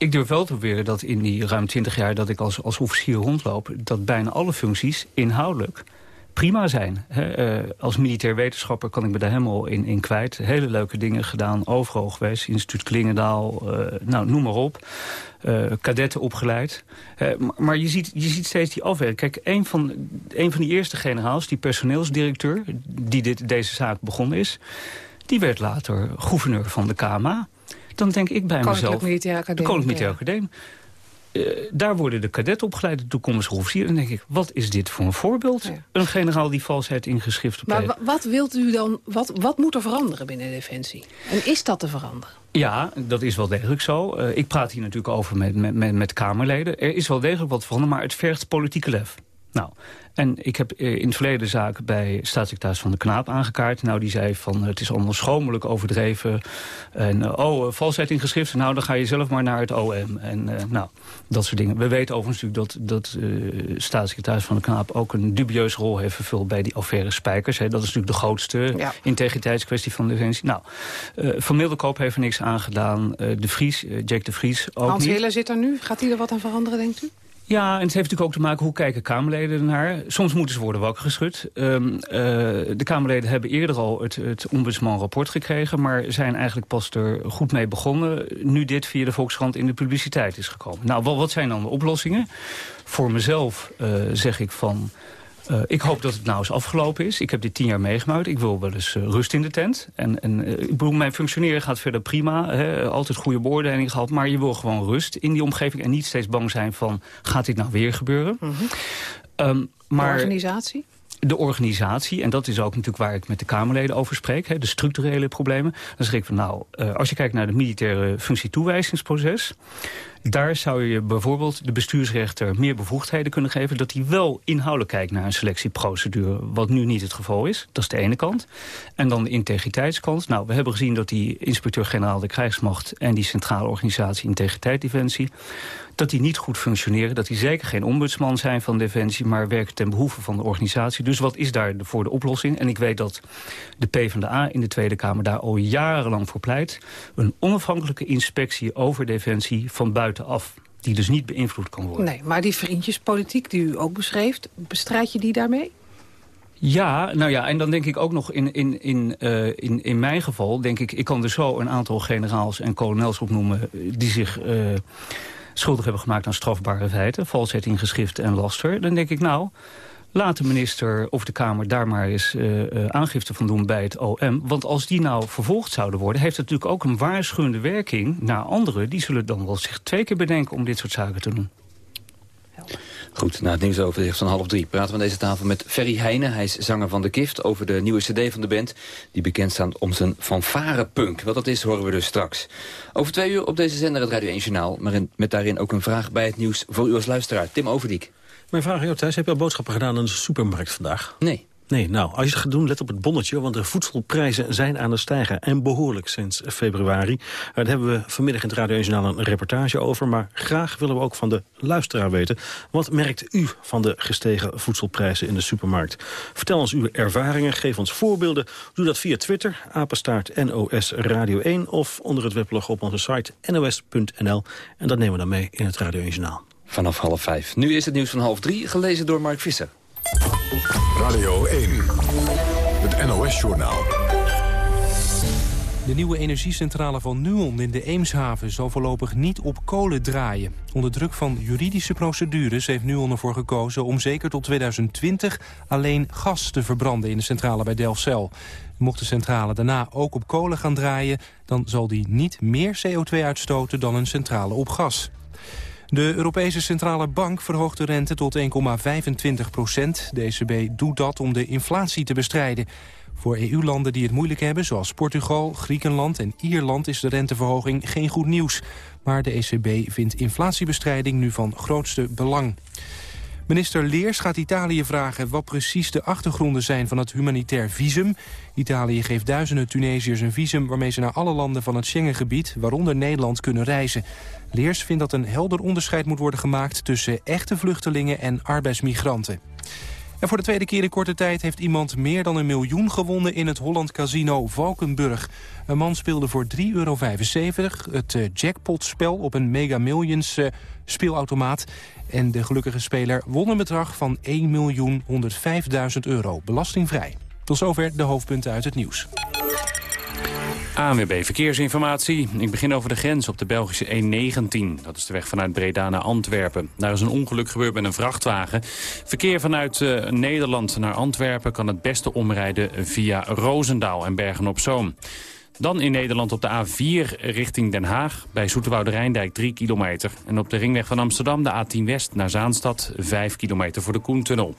ik durf wel te beweren dat in die ruim 20 jaar dat ik als, als officier rondloop... dat bijna alle functies inhoudelijk prima zijn. uh, als militair wetenschapper kan ik me daar helemaal in, in kwijt. Hele leuke dingen gedaan, overal geweest. Instituut Klingendaal, uh, nou, noem maar op. Uh, kadetten opgeleid. Maar, maar, je, ziet, je ziet steeds die afwerking. Kijk, een van, een van die eerste generaals, die personeelsdirecteur... die dit, deze zaak begonnen is... die werd later gouverneur van de KMA dan denk ik bij mezelf...
Militaire Academie.
De Koninklijke Militaire Academie. Uh, daar worden de kadetten opgeleid, de toekomstige officier. En dan denk ik, wat is dit voor een voorbeeld? Een generaal die valsheid in geschrift
Maar wat wilt u dan, wat, wat moet er veranderen binnen Defensie? En is dat te veranderen?
Ja, dat is wel degelijk zo. Uh, ik praat hier natuurlijk over met, met, met, met Kamerleden. Er is wel degelijk wat veranderen, maar het vergt politieke lef. Nou, en ik heb eh, in het verleden zaak bij staatssecretaris Van de Knaap aangekaart. Nou, die zei van het is allemaal overdreven. En uh, oh, uh, valsheid in geschriften, nou dan ga je zelf maar naar het OM. En uh, nou, dat soort dingen. We weten overigens natuurlijk dat, dat staatssecretaris Van de Knaap... ook een dubieuze rol heeft vervuld bij die affaire Spijkers. Hè. Dat is natuurlijk de grootste ja. integriteitskwestie van de Defensie. Nou, Van Middelkoop heeft er niks aan gedaan. de Vries, Jack de Vries ook
Hans
niet.
Hille zit er nu. Gaat hij er wat aan veranderen, denkt u?
Ja, en het heeft natuurlijk ook te maken hoe kijken Kamerleden ernaar. Soms moeten ze worden wakker geschud. Um, uh, de Kamerleden hebben eerder al het, het ombudsman-rapport gekregen... maar zijn eigenlijk pas er goed mee begonnen... nu dit via de Volkskrant in de publiciteit is gekomen. Nou, wat, wat zijn dan de oplossingen? Voor mezelf uh, zeg ik van... Uh, ik hoop dat het nou eens afgelopen is. Ik heb dit tien jaar meegemaakt. Ik wil wel eens uh, rust in de tent. En, en uh, ik bedoel, mijn functioneren gaat verder prima. Hè, altijd goede beoordeling gehad. Maar je wil gewoon rust in die omgeving. En niet steeds bang zijn van, gaat dit nou weer gebeuren?
Mm -hmm. um, maar, de organisatie?
de organisatie, en dat is ook natuurlijk waar ik met de Kamerleden over spreek, hè, de structurele problemen. Dan zeg ik van nou, als je kijkt naar het militaire functietoewijzingsproces, Daar zou je bijvoorbeeld de bestuursrechter meer bevoegdheden kunnen geven... dat hij wel inhoudelijk kijkt naar een selectieprocedure... wat nu niet het geval is. Dat is de ene kant. En dan de integriteitskant. Nou, we hebben gezien dat die inspecteur-generaal de krijgsmacht... en die centrale organisatie Integriteit Defensie dat die niet goed functioneren. Dat die zeker geen ombudsman zijn van Defensie... maar werken ten behoeve van de organisatie. Dus wat is daar voor de oplossing? En ik weet dat de PvdA in de Tweede Kamer daar al jarenlang voor pleit. Een onafhankelijke inspectie over Defensie van buitenaf die dus niet beïnvloed kan worden.
Nee, maar die vriendjespolitiek die u ook beschreef... bestrijd je die daarmee?
Ja, nou ja, en dan denk ik ook nog in, in, in, uh, in, in mijn geval... denk ik, ik kan er zo een aantal generaals en kolonels opnoemen... die zich... Uh, schuldig hebben gemaakt aan strafbare feiten... valsheid geschrift en laster... dan denk ik, nou, laat de minister of de Kamer daar maar eens uh, uh, aangifte van doen bij het OM. Want als die nou vervolgd zouden worden... heeft het natuurlijk ook een waarschuwende werking naar anderen. Die zullen dan wel zich twee keer bedenken om dit soort zaken te doen.
Goed, na het nieuwsoverzicht van half drie praten we aan deze tafel met Ferry Heijnen. Hij is zanger van De Kift over de nieuwe cd van de band... die bekend staat om zijn fanfarepunk. Wat dat is, horen we dus straks. Over twee uur op deze zender het Radio 1 Journaal... maar met daarin ook een vraag bij het nieuws voor u als luisteraar. Tim Overdiek.
Mijn vraag aan jou, Thijs. Heb je al boodschappen gedaan in de supermarkt vandaag?
Nee.
Nee, nou, als je het gaat doen, let op het bonnetje... want de voedselprijzen zijn aan het stijgen. En behoorlijk sinds februari. Daar hebben we vanmiddag in het Radio 1 een reportage over. Maar graag willen we ook van de luisteraar weten... wat merkt u van de gestegen voedselprijzen in de supermarkt? Vertel ons uw ervaringen, geef ons voorbeelden. Doe dat via Twitter, apenstaart NOS Radio 1... of onder het weblog op onze site nos.nl. En dat nemen we dan mee in het Radio 1 Journaal.
Vanaf half vijf. Nu is het nieuws van half drie, gelezen door Mark Visser.
Radio 1, het NOS-journaal.
De nieuwe energiecentrale van Nuon in de Eemshaven zal voorlopig niet op kolen draaien. Onder druk van juridische procedures heeft Nuon ervoor gekozen om zeker tot 2020 alleen gas te verbranden in de centrale bij Delfzijl. Mocht de centrale daarna ook op kolen gaan draaien, dan zal die niet meer CO2 uitstoten dan een centrale op gas. De Europese Centrale Bank verhoogt de rente tot 1,25 procent. De ECB doet dat om de inflatie te bestrijden. Voor EU-landen die het moeilijk hebben, zoals Portugal, Griekenland en Ierland... is de renteverhoging geen goed nieuws. Maar de ECB vindt inflatiebestrijding nu van grootste belang. Minister Leers gaat Italië vragen wat precies de achtergronden zijn van het humanitair visum. Italië geeft duizenden Tunesiërs een visum waarmee ze naar alle landen van het Schengengebied, waaronder Nederland, kunnen reizen. Leers vindt dat een helder onderscheid moet worden gemaakt tussen echte vluchtelingen en arbeidsmigranten. En voor de tweede keer in korte tijd heeft iemand meer dan een miljoen gewonnen in het Holland Casino Valkenburg. Een man speelde voor 3,75 euro het uh, jackpotspel op een Mega Millions uh, speelautomaat. En de gelukkige speler won een bedrag van 1.105.000 euro, belastingvrij. Tot zover de hoofdpunten uit het nieuws.
ANWB Verkeersinformatie. Ik begin over de grens op de Belgische E19. Dat is de weg vanuit Breda naar Antwerpen. Daar is een ongeluk gebeurd met een vrachtwagen. Verkeer vanuit uh, Nederland naar Antwerpen kan het beste omrijden via Roosendaal en Bergen-op-Zoom. Dan in Nederland op de A4 richting Den Haag. Bij Zoeterwoude Rijndijk 3 kilometer. En op de ringweg van Amsterdam de A10 West naar Zaanstad 5 kilometer voor de Koentunnel.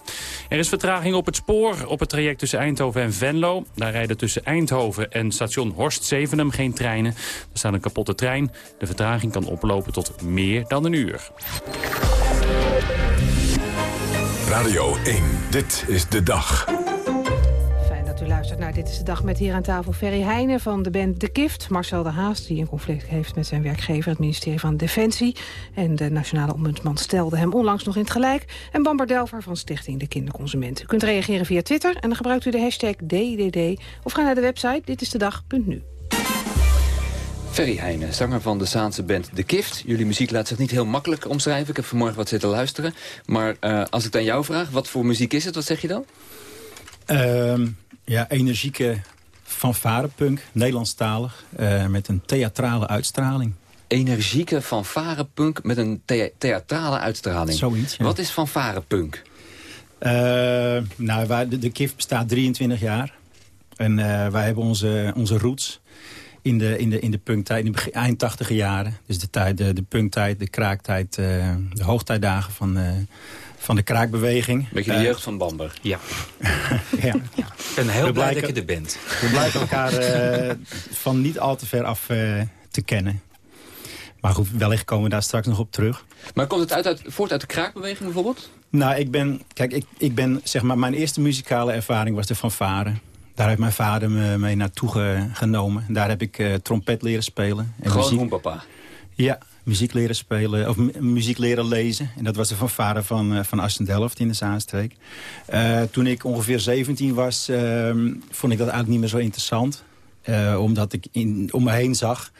Er is vertraging op het spoor op het traject tussen Eindhoven en Venlo. Daar rijden tussen Eindhoven en station Horst Zevenum geen treinen. Er staat een kapotte trein. De vertraging kan oplopen tot meer dan een uur.
Radio 1, dit is de dag.
U luistert naar Dit is de Dag met hier aan tafel Ferry Heijnen van de band De Kift. Marcel de Haas, die een conflict heeft met zijn werkgever... het ministerie van Defensie. En de Nationale Ombudsman stelde hem onlangs nog in het gelijk. En Bamber Delver van Stichting De Kinderconsument. U kunt reageren via Twitter en dan gebruikt u de hashtag DDD. Of ga naar de website ditistedag.nu.
Ferry Heijnen, zanger van de Zaanse band De Kift. Jullie muziek laat zich niet heel makkelijk omschrijven. Ik heb vanmorgen wat zitten luisteren. Maar uh, als ik aan jou vraag, wat voor muziek is het? Wat zeg je dan?
Uh, ja, energieke fanfarepunk, Nederlandstalig, uh, met een theatrale uitstraling.
Energieke fanfarepunk met een the theatrale uitstraling.
Zoiets, ja.
Wat is fanfarepunk?
Uh, nou, wij, de, de KIF bestaat 23 jaar. En uh, wij hebben onze, onze roots in de, in de, in de punktijd, in de eind tachtiger jaren. Dus de, tijd, de, de punktijd, de kraaktijd, de hoogtijdagen van, van de kraakbeweging.
Beetje de uh, jeugd van Bamber.
Ja. <laughs> ja. ja. Ik ben heel we blij blijken, dat je er bent.
We blijken elkaar van niet al te ver af te kennen. Maar goed, wellicht komen we daar straks nog op terug.
Maar komt het uit, uit, voort uit de kraakbeweging bijvoorbeeld?
Nou, ik ben, kijk, ik, ik ben, zeg maar, mijn eerste muzikale ervaring was de fanfare. Daar heeft mijn vader me mee naartoe ge, genomen. Daar heb ik uh, trompet leren spelen.
En Gewoon muziek... papa?
Ja, muziek leren spelen, of muziek leren lezen. En dat was de fanfare van, uh, van Assendelft in de Zaanstreek. Uh, toen ik ongeveer 17 was, ehm, vond ik dat eigenlijk niet meer zo interessant. omdat ik in, om me heen zag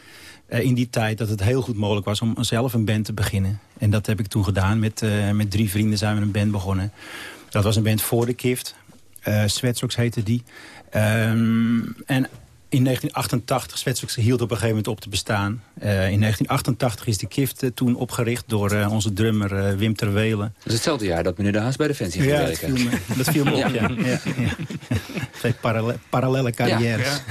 in die tijd dat het heel goed mogelijk was om zelf een band te beginnen. En dat heb ik toen gedaan. Met, met drie vrienden zijn we een band begonnen. Dat was een band voor de Kift. Uh, heette die. Um, en in 1988, Sweatsocks hield op een gegeven moment op te bestaan. Uh, in 1988 is de Kift uh, toen opgericht door uh, onze drummer Wim Terwelen.
Dat is hetzelfde jaar dat meneer De Haas bij Defensie ging
ja,
werken.
Dat viel me, dat viel me op, ja. ja. ja, ja. Twee parallele, parallele carrières.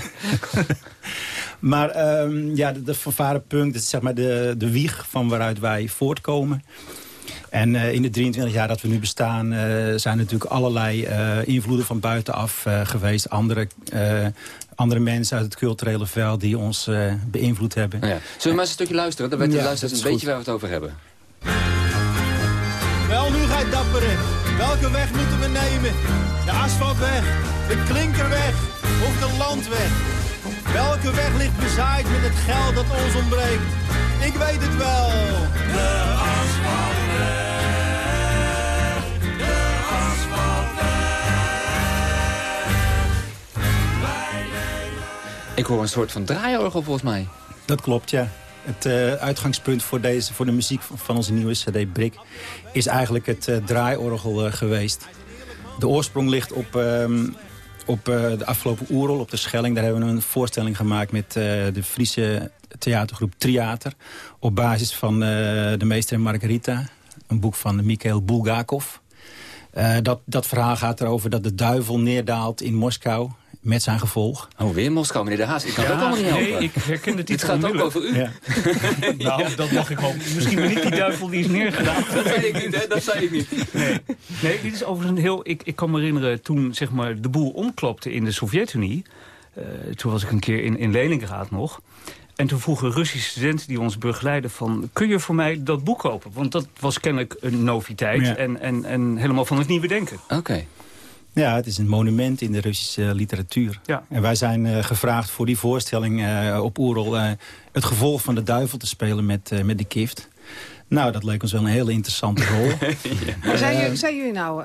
<laughs> maar um, ja, de, de fanfarepunk, dat is zeg maar de, de wieg van waaruit wij voortkomen. En uh, in de 23 jaar dat we nu bestaan... Uh, zijn natuurlijk allerlei uh, invloeden van buitenaf geweest. Andere, andere mensen uit het culturele veld die ons beïnvloed hebben.
Ja. Zullen we maar eens een stukje luisteren? Dan weten de luisteraars een beetje waar we het over hebben.
Wel, nu gaat dapperen. Welke weg moeten we nemen? De asfaltweg, de klinkerweg of de landweg? Welke weg ligt bezaaid met het geld dat ons ontbreekt? Ik weet het wel. De asfaltweg.
Ik hoor een soort van draaiorgel volgens mij.
Dat klopt, ja. Het uh, uitgangspunt voor, deze, voor de muziek van onze nieuwe cd Brik... is eigenlijk het uh, draaiorgel uh, geweest. De oorsprong ligt op, um, op de afgelopen Oerol, op de Schelling. Daar hebben we een voorstelling gemaakt met de Friese theatergroep Triater. Op basis van De Meester en Margarita. Een boek van Mikhail Bulgakov. dat, dat verhaal gaat erover dat de duivel neerdaalt in Moskou met zijn gevolg.
Oh, weer Moskou, meneer De Haas. Ik kan ja, dat allemaal niet helpen.
Nee, ik herken het
Dit gaat ook over u. Ja. <laughs>
nou, dat mag ik hopen. Misschien maar niet die duivel die is neergedaan.
dat zei ik niet, hè? Dat zei ik niet.
Nee, nee dit is overigens een heel... Ik, ik kan me herinneren toen zeg maar, de boel omklopte in de Sovjet-Unie. Uh, toen was ik een keer in, in Leningrad nog. En toen vroeg een Russische student die ons begeleidde van... kun je voor mij dat boek kopen? Want dat was kennelijk een noviteit ja. en, en, en helemaal van het nieuwe denken.
Oké. Okay.
Ja, het is een monument in de Russische literatuur.
Ja.
En wij zijn uh, gevraagd voor die voorstelling uh, op Oerol... Uh, het gevolg van de duivel te spelen met, met de kift. Nou, dat leek ons wel een hele interessante rol. <laughs>
ja. zijn, jullie, zijn, jullie, nou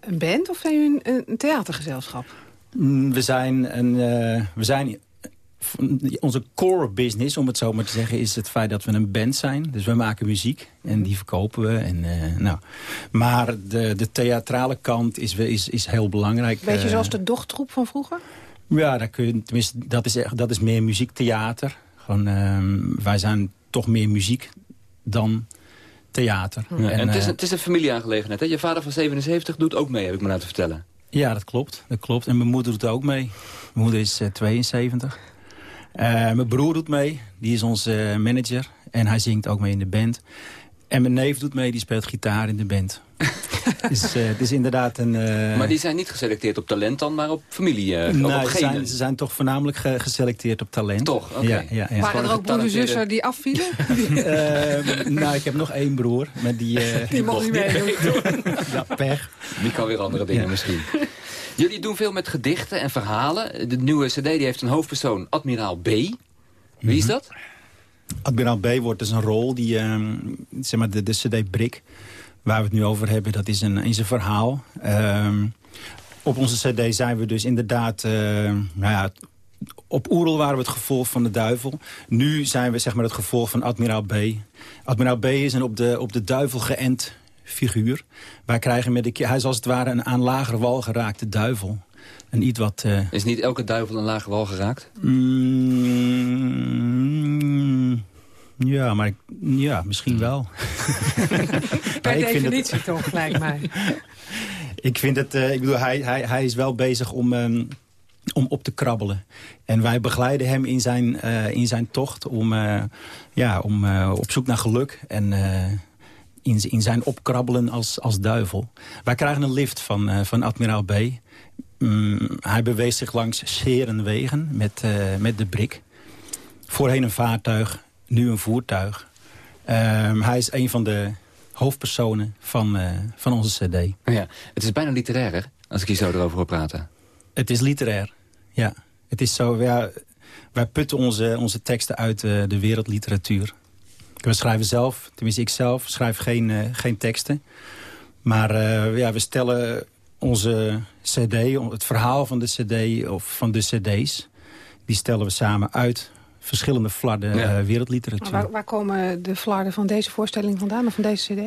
een band of zijn jullie een, een theatergezelschap?
Mm, we zijn, een, we zijn onze core business, om het zo maar te zeggen, is het feit dat we een band zijn. Dus we maken muziek en die verkopen we. En, uh, nou. Maar de, de theatrale kant is, is, is heel belangrijk.
Beetje uh, zoals de dochtroep van vroeger?
Ja, dat, kun je, tenminste, dat, is, dat is meer muziektheater. Gewoon, uh, wij zijn toch meer muziek dan theater.
En, en het, is, het is een familieaangelegenheid. Hè? Je vader van 77 doet ook mee, heb ik me laten vertellen.
Ja, dat klopt. Dat klopt. En mijn moeder doet ook mee. Mijn moeder is 72. Uh, mijn broer doet mee, die is onze manager. En hij zingt ook mee in de band. En mijn neef doet mee, die speelt gitaar in de band. <laughs> dus, uh, het is inderdaad een... Uh...
Maar die zijn niet geselecteerd op talent dan, maar op familie? Uh,
nee,
op
ze, zijn, ze zijn toch voornamelijk ge geselecteerd op talent.
Toch? Okay.
Ja, ja, ja.
Waren er ook broers en zussen die afvielen? <laughs>
nou, ik heb nog één broer. Maar die,
die, die mocht niet mee. <laughs>
ja, pech.
Die kan weer andere dingen misschien. Jullie doen veel met gedichten en verhalen. De nieuwe cd die heeft een hoofdpersoon, Admiraal B. Wie is dat?
Admiraal B wordt dus een rol die, uh, zeg maar, de, cd Brik, waar we het nu over hebben, dat is een, is een verhaal. Uh, op onze cd zijn we dus inderdaad, uh, nou ja, op Oerl waren we het gevolg van de duivel. Nu zijn we zeg maar het gevolg van Admiraal B. Admiraal B is een op de, op de duivel geënt figuur. Wij krijgen met de, hij is als het ware een aan lagere wal geraakte duivel. Een iets wat... Uh...
Is niet elke duivel een lage wal geraakt?
Mm, ja, maar ik, ja, misschien wel. <laughs>
Per definitie het... toch, lijkt mij. <laughs>
ik vind het... Uh, ik bedoel, hij, hij, hij is wel bezig om... Um, om op te krabbelen. En wij begeleiden hem in zijn, uh, in zijn tocht om, uh, ja, om uh, op zoek naar geluk. En in, in zijn opkrabbelen als, als duivel. Wij krijgen een lift van, van Admiraal B. Mm, hij beweegt zich langs serenwegen met, met de brik. Voorheen een vaartuig, nu een voertuig. Ehm, hij is een van de hoofdpersonen van, eh, van onze cd.
Ja, het is bijna literair, hè? Als ik hier zo erover hoor praten.
Het is literair, ja. Het is zo, ja, wij putten onze, onze teksten uit uh, de wereldliteratuur. We schrijven zelf, tenminste ik zelf, schrijf geen, geen teksten. Maar ja, we stellen onze cd, het verhaal van de cd of van de cd's... die stellen we samen uit verschillende flarden ja. wereldliteratuur.
Waar, waar, komen de flarden van deze voorstelling vandaan of van deze cd?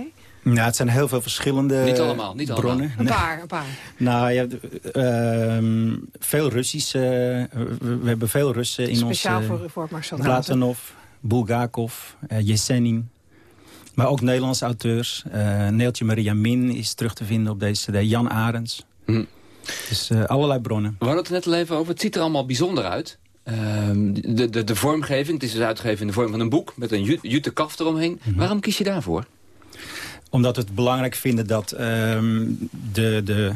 Nou, het zijn heel veel verschillende
niet allemaal, niet
bronnen.
Allemaal.
Een paar, een paar.
Nou ja, uh, veel Russische... Uh, we hebben veel Russen in ons...
Speciaal voor, voor Marcel
Platonov, Bulgakov, uh, Yesenin. Maar ook Nederlandse auteurs. Uh, Neeltje Maria Min is terug te vinden op deze cd. Jan Arends. Hm. Dus uh, allerlei bronnen.
We hadden het net al even over. Het ziet er allemaal bijzonder uit. Uh, de, de, de vormgeving, het is dus uitgegeven in de vorm van een boek... met een jute kaft eromheen. Mm -hmm. Waarom kies je daarvoor?
Omdat we het belangrijk vinden dat um, de, de,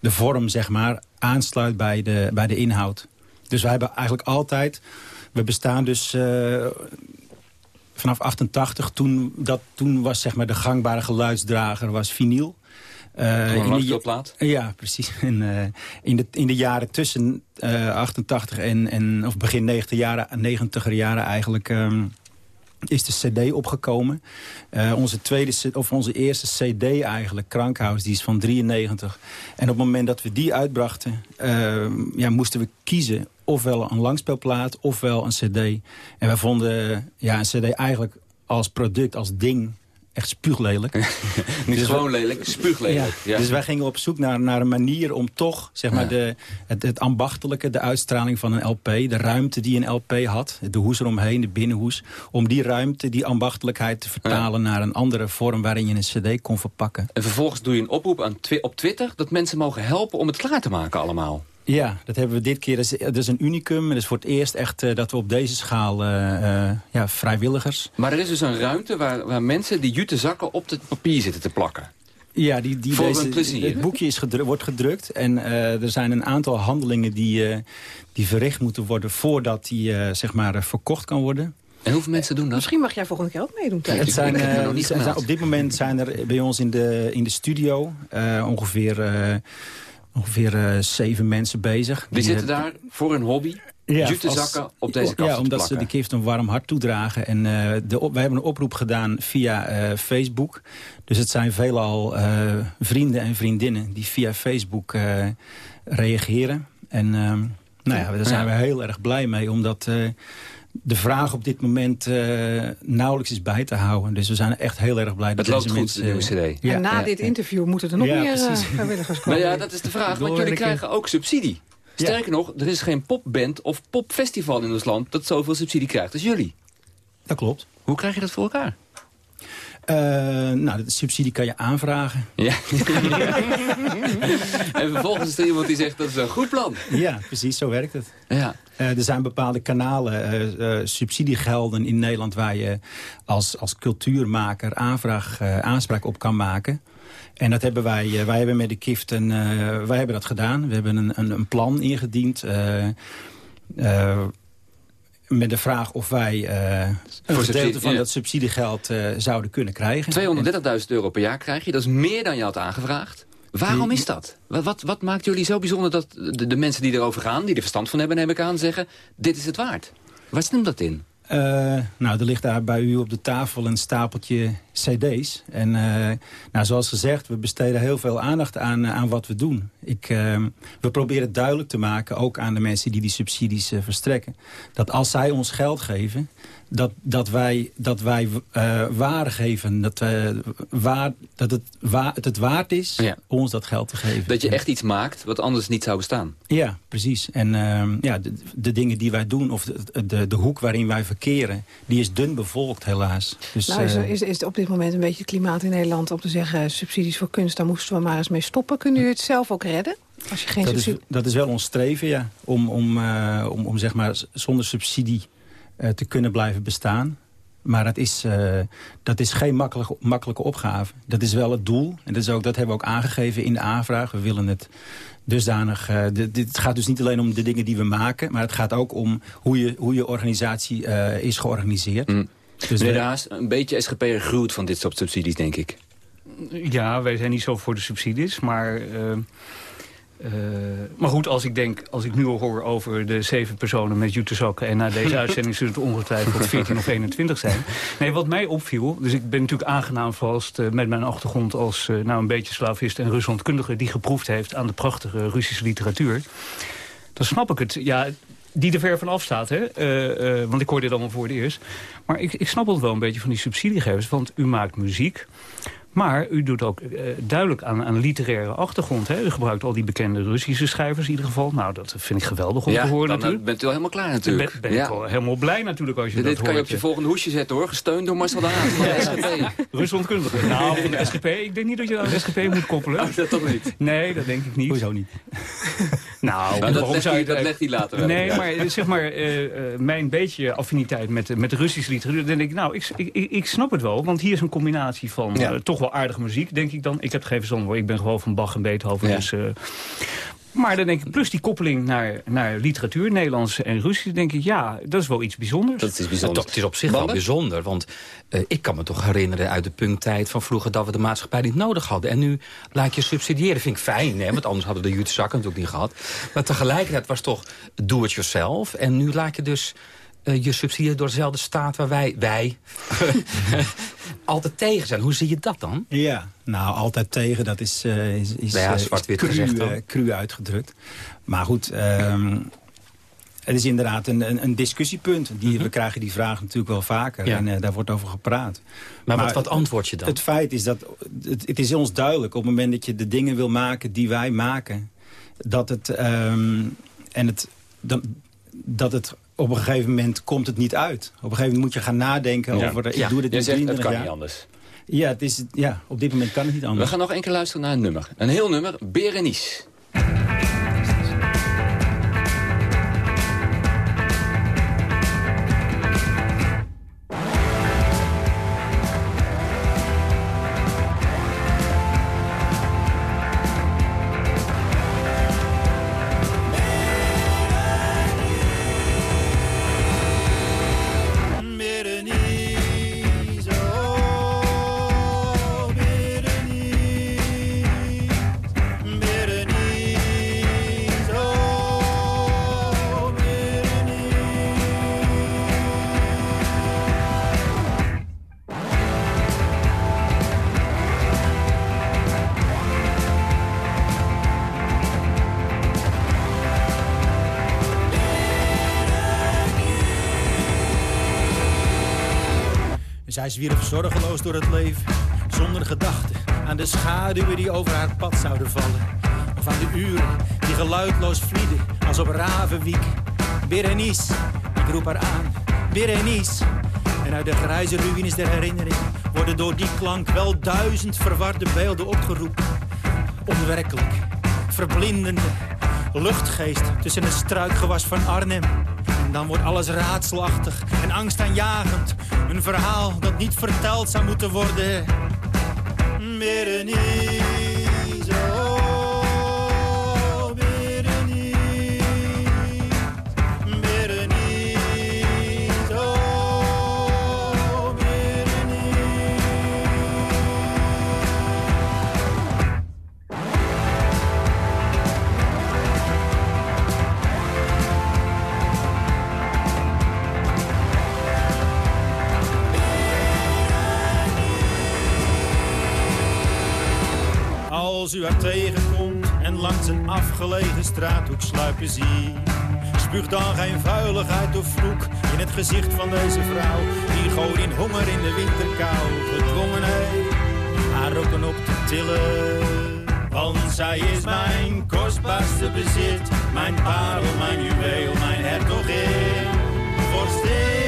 de vorm zeg maar, aansluit bij de, bij de inhoud. Dus wij hebben eigenlijk altijd... We bestaan dus uh, vanaf 88. Toen, dat, toen was zeg maar, de gangbare geluidsdrager was vinyl.
Uh, in de, plaat?
Ja, precies. <laughs> En, uh, in, de, in de jaren tussen uh, 88 en, en of begin 90 jaren, 90er jaren eigenlijk... Um, is de cd opgekomen. Uh, onze, tweede, of onze eerste cd eigenlijk, Krankhuis, die is van 93. En op het moment dat we die uitbrachten... Uh, ja, moesten we kiezen ofwel een langspeelplaat ofwel een cd. En wij vonden ja, een cd eigenlijk als product, als ding echt spuuglelijk. <laughs>
Niet dus gewoon lelijk, spuuglelijk.
Ja, ja. Dus wij gingen op zoek naar, naar een manier om toch zeg maar, ja. de, het, het ambachtelijke, de uitstraling van een LP... de ruimte die een LP had, de hoes eromheen, de binnenhoes... om die ruimte, die ambachtelijkheid te vertalen naar een andere vorm... waarin je een cd kon verpakken.
En vervolgens doe je een oproep aan twi op Twitter... dat mensen mogen helpen om het klaar te maken allemaal.
Ja, dat hebben we dit keer. Dat is, dat is een unicum. Het is voor het eerst echt uh, dat we op deze schaal uh, uh, ja, vrijwilligers...
Maar er is dus een ruimte waar, waar mensen die jute zakken op het papier zitten te plakken.
Ja, die, die
voor
deze, het boekje is gedru wordt gedrukt. En er zijn een aantal handelingen die, die verricht moeten worden... voordat die zeg maar, verkocht kan worden.
En hoeveel mensen doen dat?
Misschien mag jij volgende keer ook meedoen.
Ja, het zijn, uh, zijn, op dit moment zijn er bij ons in de, in de studio uh, ongeveer... Ongeveer uh, zeven mensen bezig.
Die, die zitten daar voor een hobby? Ja, jute zakken op deze kast
Ja, omdat ze de gift een warm hart toedragen. En uh, de op, wij hebben een oproep gedaan via uh, Facebook. Dus het zijn veelal uh, vrienden en vriendinnen die via Facebook reageren. En nou ja, daar zijn ja. we heel erg blij mee, omdat de vraag op dit moment uh, nauwelijks is bij te houden. Dus we zijn echt heel erg blij dat
het
deze
mensen... Loopt goed, de
CD. Ja, en na ja, dit interview moeten er nog meer uh, vrijwilligers komen.
Nou ja, dat is de vraag, want jullie krijgen ook subsidie. Sterker nog, er is geen popband of popfestival in ons land... dat zoveel subsidie krijgt als jullie.
Dat klopt.
Hoe krijg je dat voor elkaar?
Uh, nou, de subsidie kan je aanvragen.
Ja. <laughs> en vervolgens is er iemand die zegt dat is een goed plan.
Ja, precies, zo werkt het.
Ja.
Uh, er zijn bepaalde kanalen, uh, subsidiegelden in Nederland... waar je als, als cultuurmaker aanvraag, aanspraak op kan maken. En dat hebben wij, wij hebben met de KIFT een, wij hebben dat gedaan. We hebben een, een, een plan ingediend met de vraag of wij uh, een gedeelte van ja. dat subsidiegeld uh, zouden kunnen krijgen.
230.000 euro per jaar krijg je, dat is meer dan je had aangevraagd. Waarom is dat? Wat, wat, wat maakt jullie zo bijzonder dat de, de, mensen die erover gaan... die er verstand van hebben, neem ik aan, zeggen... dit is het waard. Waar zit hem dat in?
Uh, nou, er ligt daar bij u op de tafel een stapeltje cd's. En uh, nou, zoals gezegd, we besteden heel veel aandacht aan, aan wat we doen. Ik, we proberen duidelijk te maken, ook aan de mensen die die subsidies verstrekken... dat als zij ons geld geven, dat, dat wij, dat wij waarde geven. Dat, waar, dat het, waar, het het waard is ja. om ons dat geld te geven.
Dat je echt iets maakt wat anders niet zou bestaan.
Ja, precies. En ja, de, de, dingen die wij doen, of de, de, de hoek waarin wij verkeren... die is dun bevolkt, helaas.
Dus, nou, is, er, is, is op dit moment een beetje het klimaat in Nederland... om te zeggen, subsidies voor kunst, daar moesten we maar eens mee stoppen. Kunnen u het zelf ook redden? Als je geen
dat,
subsidie...
is, dat is wel ons streven, ja. Om, om, uh, om, om zeg maar zonder subsidie uh, te kunnen blijven bestaan. Maar dat is, uh, dat is geen makkelijke, makkelijke opgave. Dat is wel het doel. En dat, is ook, dat hebben we ook aangegeven in de aanvraag. We willen het dusdanig... Uh, dit, dit gaat dus niet alleen om de dingen die we maken... maar het gaat ook om hoe je, hoe je organisatie uh, is georganiseerd. Mm.
Dus Meneer Haas, een beetje SGP'er gruwt van dit soort subsidies, denk ik.
Ja, wij zijn niet zo voor de subsidies, maar... Uh, uh, maar goed, als ik denk, als ik nu al hoor over de zeven personen met jutezakken... en na deze <laughs> uitzending zullen het ongetwijfeld 14 of 21 zijn. Nee, wat mij opviel, dus ik ben natuurlijk aangenaam vast... Uh, met mijn achtergrond als uh, nou een beetje slavist en Ruslandkundige... die geproefd heeft aan de prachtige Russische literatuur. Dan snap ik het. Ja, die er ver van af staat, hè? Want ik hoorde dit allemaal voor het eerst. Maar ik, ik snap het wel een beetje van die subsidiegevers. Want u maakt muziek. Maar u doet ook uh, duidelijk aan, aan literaire achtergrond. Hè? U gebruikt al die bekende Russische schrijvers in ieder geval. Nou, dat vind ik geweldig om
ja,
te horen
dan
natuurlijk.
bent u al helemaal klaar natuurlijk.
Ben, ben ja. ik al helemaal blij natuurlijk als je
Dit
dat
Dit kan
hoort.
je op je volgende hoesje zetten hoor. Gesteund door Marcel de Haan van de SGP.
Ruslandkundige. Nou, van de SGP. Ik denk niet dat je aan de SGP moet koppelen.
Oh, <laughs> dat toch niet?
Nee, dat denk ik niet.
Hoezo niet?
Nou,
nou dat, legt hij, dat legt hij later wel.
Nee, maar zeg maar, uh, uh, mijn beetje affiniteit met, met de Russische literatuur... dan denk ik, nou, ik, ik, ik snap het wel. Want hier is een combinatie van ja. uh, toch wel aardige muziek, denk ik dan. Ik heb geen verstand hoor. Ik ben gewoon van Bach en Beethoven. Ja. Dus, maar dan denk ik, plus die koppeling naar, naar literatuur, Nederlands en Russisch... denk ik, ja, dat is wel iets bijzonders.
Dat is bijzonder.
Het is op zich wel bijzonder, want uh, ik kan me toch herinneren... uit de punktijd van vroeger dat we de maatschappij niet nodig hadden. En nu laat je subsidiëren, vind ik fijn, hè? want anders hadden we de jutezakken natuurlijk niet gehad. Maar tegelijkertijd was toch do-it-yourself. En nu laat je dus uh, je subsidiëren door dezelfde staat waar wij, wij <laughs> altijd tegen zijn. Hoe zie je dat dan?
Ja, nou, altijd tegen, dat is, uh, is, is,
ja, zwart-wit
cru,
gezegd
uh, cru uitgedrukt. Maar goed, um, het is inderdaad een, een, een discussiepunt. Die, mm -hmm. We krijgen die vraag natuurlijk wel vaker ja. en uh, daar wordt over gepraat.
Maar, maar wat, wat, antwoord je dan?
Het feit is dat, het, het, is ons duidelijk op het moment dat je de dingen wil maken die wij maken... dat het, um, en het, dat, dat het op een gegeven moment komt het niet uit. Op een gegeven moment moet je gaan nadenken
ja.
over... Ik
ja.
doe dit
Jij zegt, het kan
jaar.
niet anders.
Ja, het is, ja, op dit moment kan het niet anders.
We gaan nog één keer luisteren naar een nummer. Een heel nummer, Berenice.
Zij zwierf zorgeloos door het leven, zonder gedachten aan de schaduwen die over haar pad zouden vallen. Of aan de uren die geluidloos vlieden, als op Ravenwiek. Berenice, ik roep haar aan, Berenice. En uit de grijze ruïnes der herinnering worden door die klank wel duizend verwarde beelden opgeroepen. Onwerkelijk, verblindende, luchtgeest tussen het struikgewas van Arnhem. Dan wordt alles raadselachtig en angstaanjagend. Een verhaal dat niet verteld zou moeten worden. Berenice, afgelegen straathoek sluipen zie. Spuug dan geen vuiligheid of vloek in het gezicht van deze vrouw. Die gewoon in honger in de winterkou heeft haar rokken op te tillen. Want zij is mijn kostbaarste bezit, mijn parel, mijn juweel, mijn hertogin. Vorstin,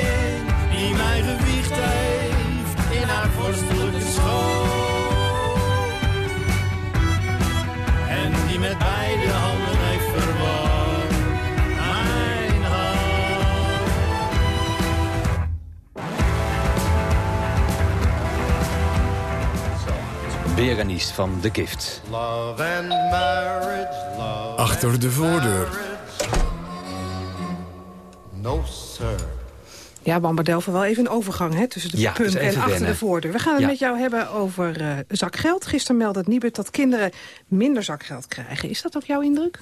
Berenice van The Gift.
Love and marriage, love
Achter de voordeur.
No, sir. Ja, Bamberdelven wel even een overgang hè, tussen de
Ja,
pump
dus
en
even
achter
wennen.
de voordeur. We gaan het
Ja.
met jou hebben over eh, zakgeld. Gisteren meldde het Nibud dat kinderen minder zakgeld krijgen. Is dat ook jouw indruk?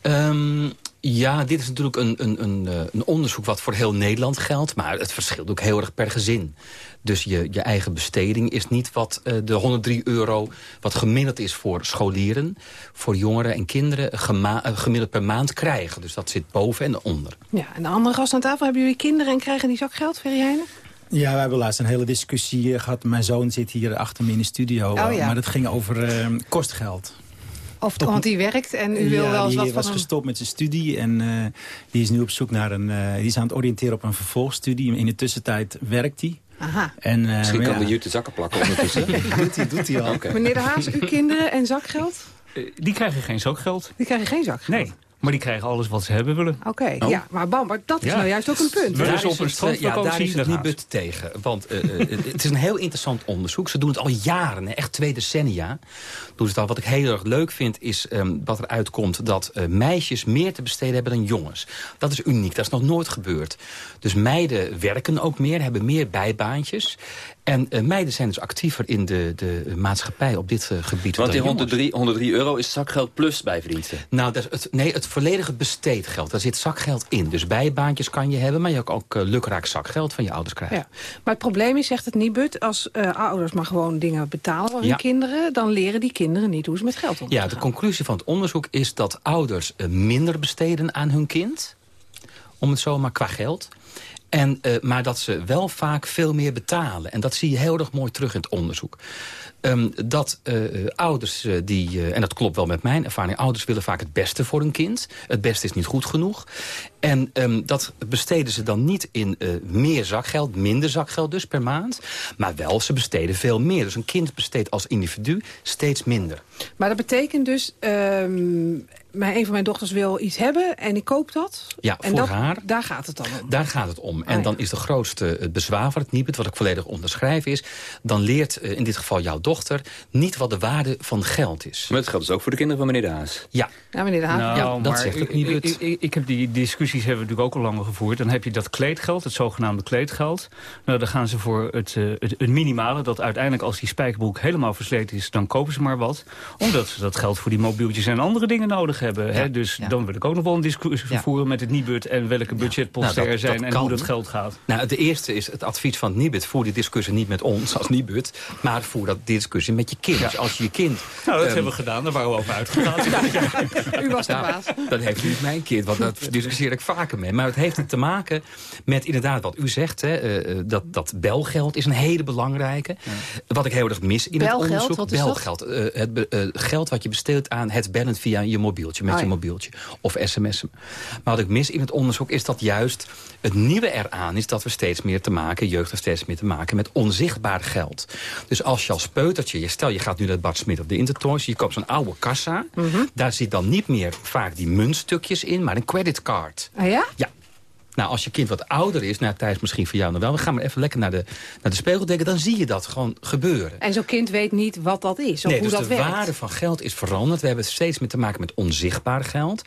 Ehm, ja, dit is natuurlijk een, een, een, eh, een onderzoek wat voor heel Nederland geldt. Maar het verschilt ook heel erg per gezin. Dus je, je eigen besteding is niet wat eh, de 103 euro... wat gemiddeld is voor scholieren, voor jongeren en kinderen... eh, gemiddeld per maand krijgen. Dus dat zit boven en onder.
Ja, en de andere gasten aan tafel, hebben jullie kinderen en krijgen die zakgeld, Ferry Heijnen?
Ja, we hebben laatst een hele discussie eh, gehad. Mijn zoon zit hier achter me in de studio.
Oh, ja.
Maar dat ging over eh, kostgeld.
Of, want die werkt en u wil wel eens
die
wat van
was
hem...
gestopt met zijn studie en eh, die is nu op zoek naar een... eh, die is aan het oriënteren op een vervolgstudie. In de tussentijd werkt hij.
Aha.
En, eh,
Misschien kan
ja,
de jute zakken plakken ondertussen. <laughs>
doet hij doet hij al.
Meneer De Haas, uw kinderen en zakgeld?
Eh, Die krijgen geen zakgeld.
Die krijgen geen zakgeld?
Nee, maar die krijgen alles wat ze hebben willen.
Oké,
Oh.
ja, maar Bamber, dat is
Ja.
nou juist ook een punt.
Daar
dus op
is
een
het, eh, ja, daar is het
Den
Nibud tegen. Want eh, eh, het is een heel interessant onderzoek. Ze doen het al jaren, hè, echt twee decennia. Doen ze het al. Wat ik heel erg leuk vind is ehm, wat er uitkomt... dat eh, meisjes meer te besteden hebben dan jongens. Dat is uniek, dat is nog nooit gebeurd. Dus meiden werken ook meer, hebben meer bijbaantjes. En eh, meiden zijn dus actiever in de, de maatschappij op dit eh, gebied.
Want die
dan jongens.
103, 103 euro is zakgeld plus bijverdiensten.
Nou, dat is het, nee, het volledige besteedgeld. Daar zit zakgeld in. Dus bijbaantjes kan je hebben, maar je kan ook uh, lukraak zakgeld van je ouders krijgen.
Ja. Maar het probleem is, zegt het Nibud, als eh, ouders maar gewoon dingen betalen voor hun
Ja.
kinderen, dan leren die kinderen niet hoe ze met geld omgaan.
Ja, de conclusie van het onderzoek is dat ouders eh, minder besteden aan hun kind. Om het zo maar qua geld. En, eh, maar dat ze wel vaak veel meer betalen. En dat zie je heel erg mooi terug in het onderzoek. Ehm, dat eh, ouders, eh, die, en dat klopt wel met mijn ervaring... ouders willen vaak het beste voor hun kind. Het beste is niet goed genoeg. En ehm, dat besteden ze dan niet in meer zakgeld, minder zakgeld dus per maand. Maar wel, ze besteden veel meer. Dus een kind besteedt als individu steeds minder.
Maar dat betekent dus, ehm, mijn, een van mijn dochters wil iets hebben en ik koop dat.
Ja,
en
voor
dat,
haar.
Daar gaat het dan om.
Daar gaat het om.
Ah,
En
ja.
dan is de grootste het bezwaar van het wat ik volledig onderschrijf is... dan leert eh, in dit geval jouw dochter niet wat de waarde van geld is.
Maar dat geldt dus ook voor de kinderen van meneer De Haas.
Ja.
Ja, meneer De Haag.
Nou,
Ja, dat
maar
zegt het
ik-. Ik, ik, ik heb die discussies hebben we natuurlijk ook al langer gevoerd. Dan heb je dat kleedgeld, het zogenaamde kleedgeld. Nou, dan gaan ze voor het, eh, het, het minimale. Dat uiteindelijk als die spijkerbroek helemaal versleten is, dan kopen ze maar wat. Omdat ze dat geld voor die mobieltjes en andere dingen nodig hebben. Hè? Dus dan wil ik ook nog wel een discussie
Ja.
voeren met het Nibud... en welke budgetposten
Nou, dat-
er zijn
dat
en
kan.
hoe dat geld gaat.
Nou, het eerste is het advies van het NIBUD. Voer die discussie niet met ons als NIBUD, maar voer dat discussie met je kind. Dus als je je kind...
Nou, dat
ehm,
hebben we gedaan, daar waren we over uitgegaan. <laughs>
U was de
Nou,
baas.
Dat heeft niet mijn kind, want dat <laughs> discussieer ik vaker mee. Maar het heeft te maken met inderdaad wat u zegt. Hè, eh, dat, dat belgeld is een hele belangrijke. Wat ik heel erg mis in
Belgeld,
het onderzoek.
wat is dat?
belgeld. eh, het eh, geld wat je besteedt aan het bellen via je Met je
ja.
mobieltje. Of sms'en. Maar wat ik mis in het onderzoek is dat juist het nieuwe eraan is... dat we steeds meer te maken, jeugd heeft steeds meer te maken... met onzichtbaar geld. Dus als je als peutertje, je, stel je gaat nu naar Bart Smit op de Intertoys... je koopt zo'n oude kassa.
Mhm.
Daar zit dan niet meer vaak die muntstukjes in, maar een creditcard.
Ah ja?
Ja. Nou, als je kind wat ouder is, nou Thijs misschien voor jou nog wel... we gaan maar even lekker naar de, naar de speelgoeddenken... dan zie je dat gewoon gebeuren.
En zo'n kind weet niet wat dat is, of
Nee,
hoe
dus
dat
de
werkt.
waarde van geld is veranderd. We hebben steeds meer te maken met onzichtbaar geld.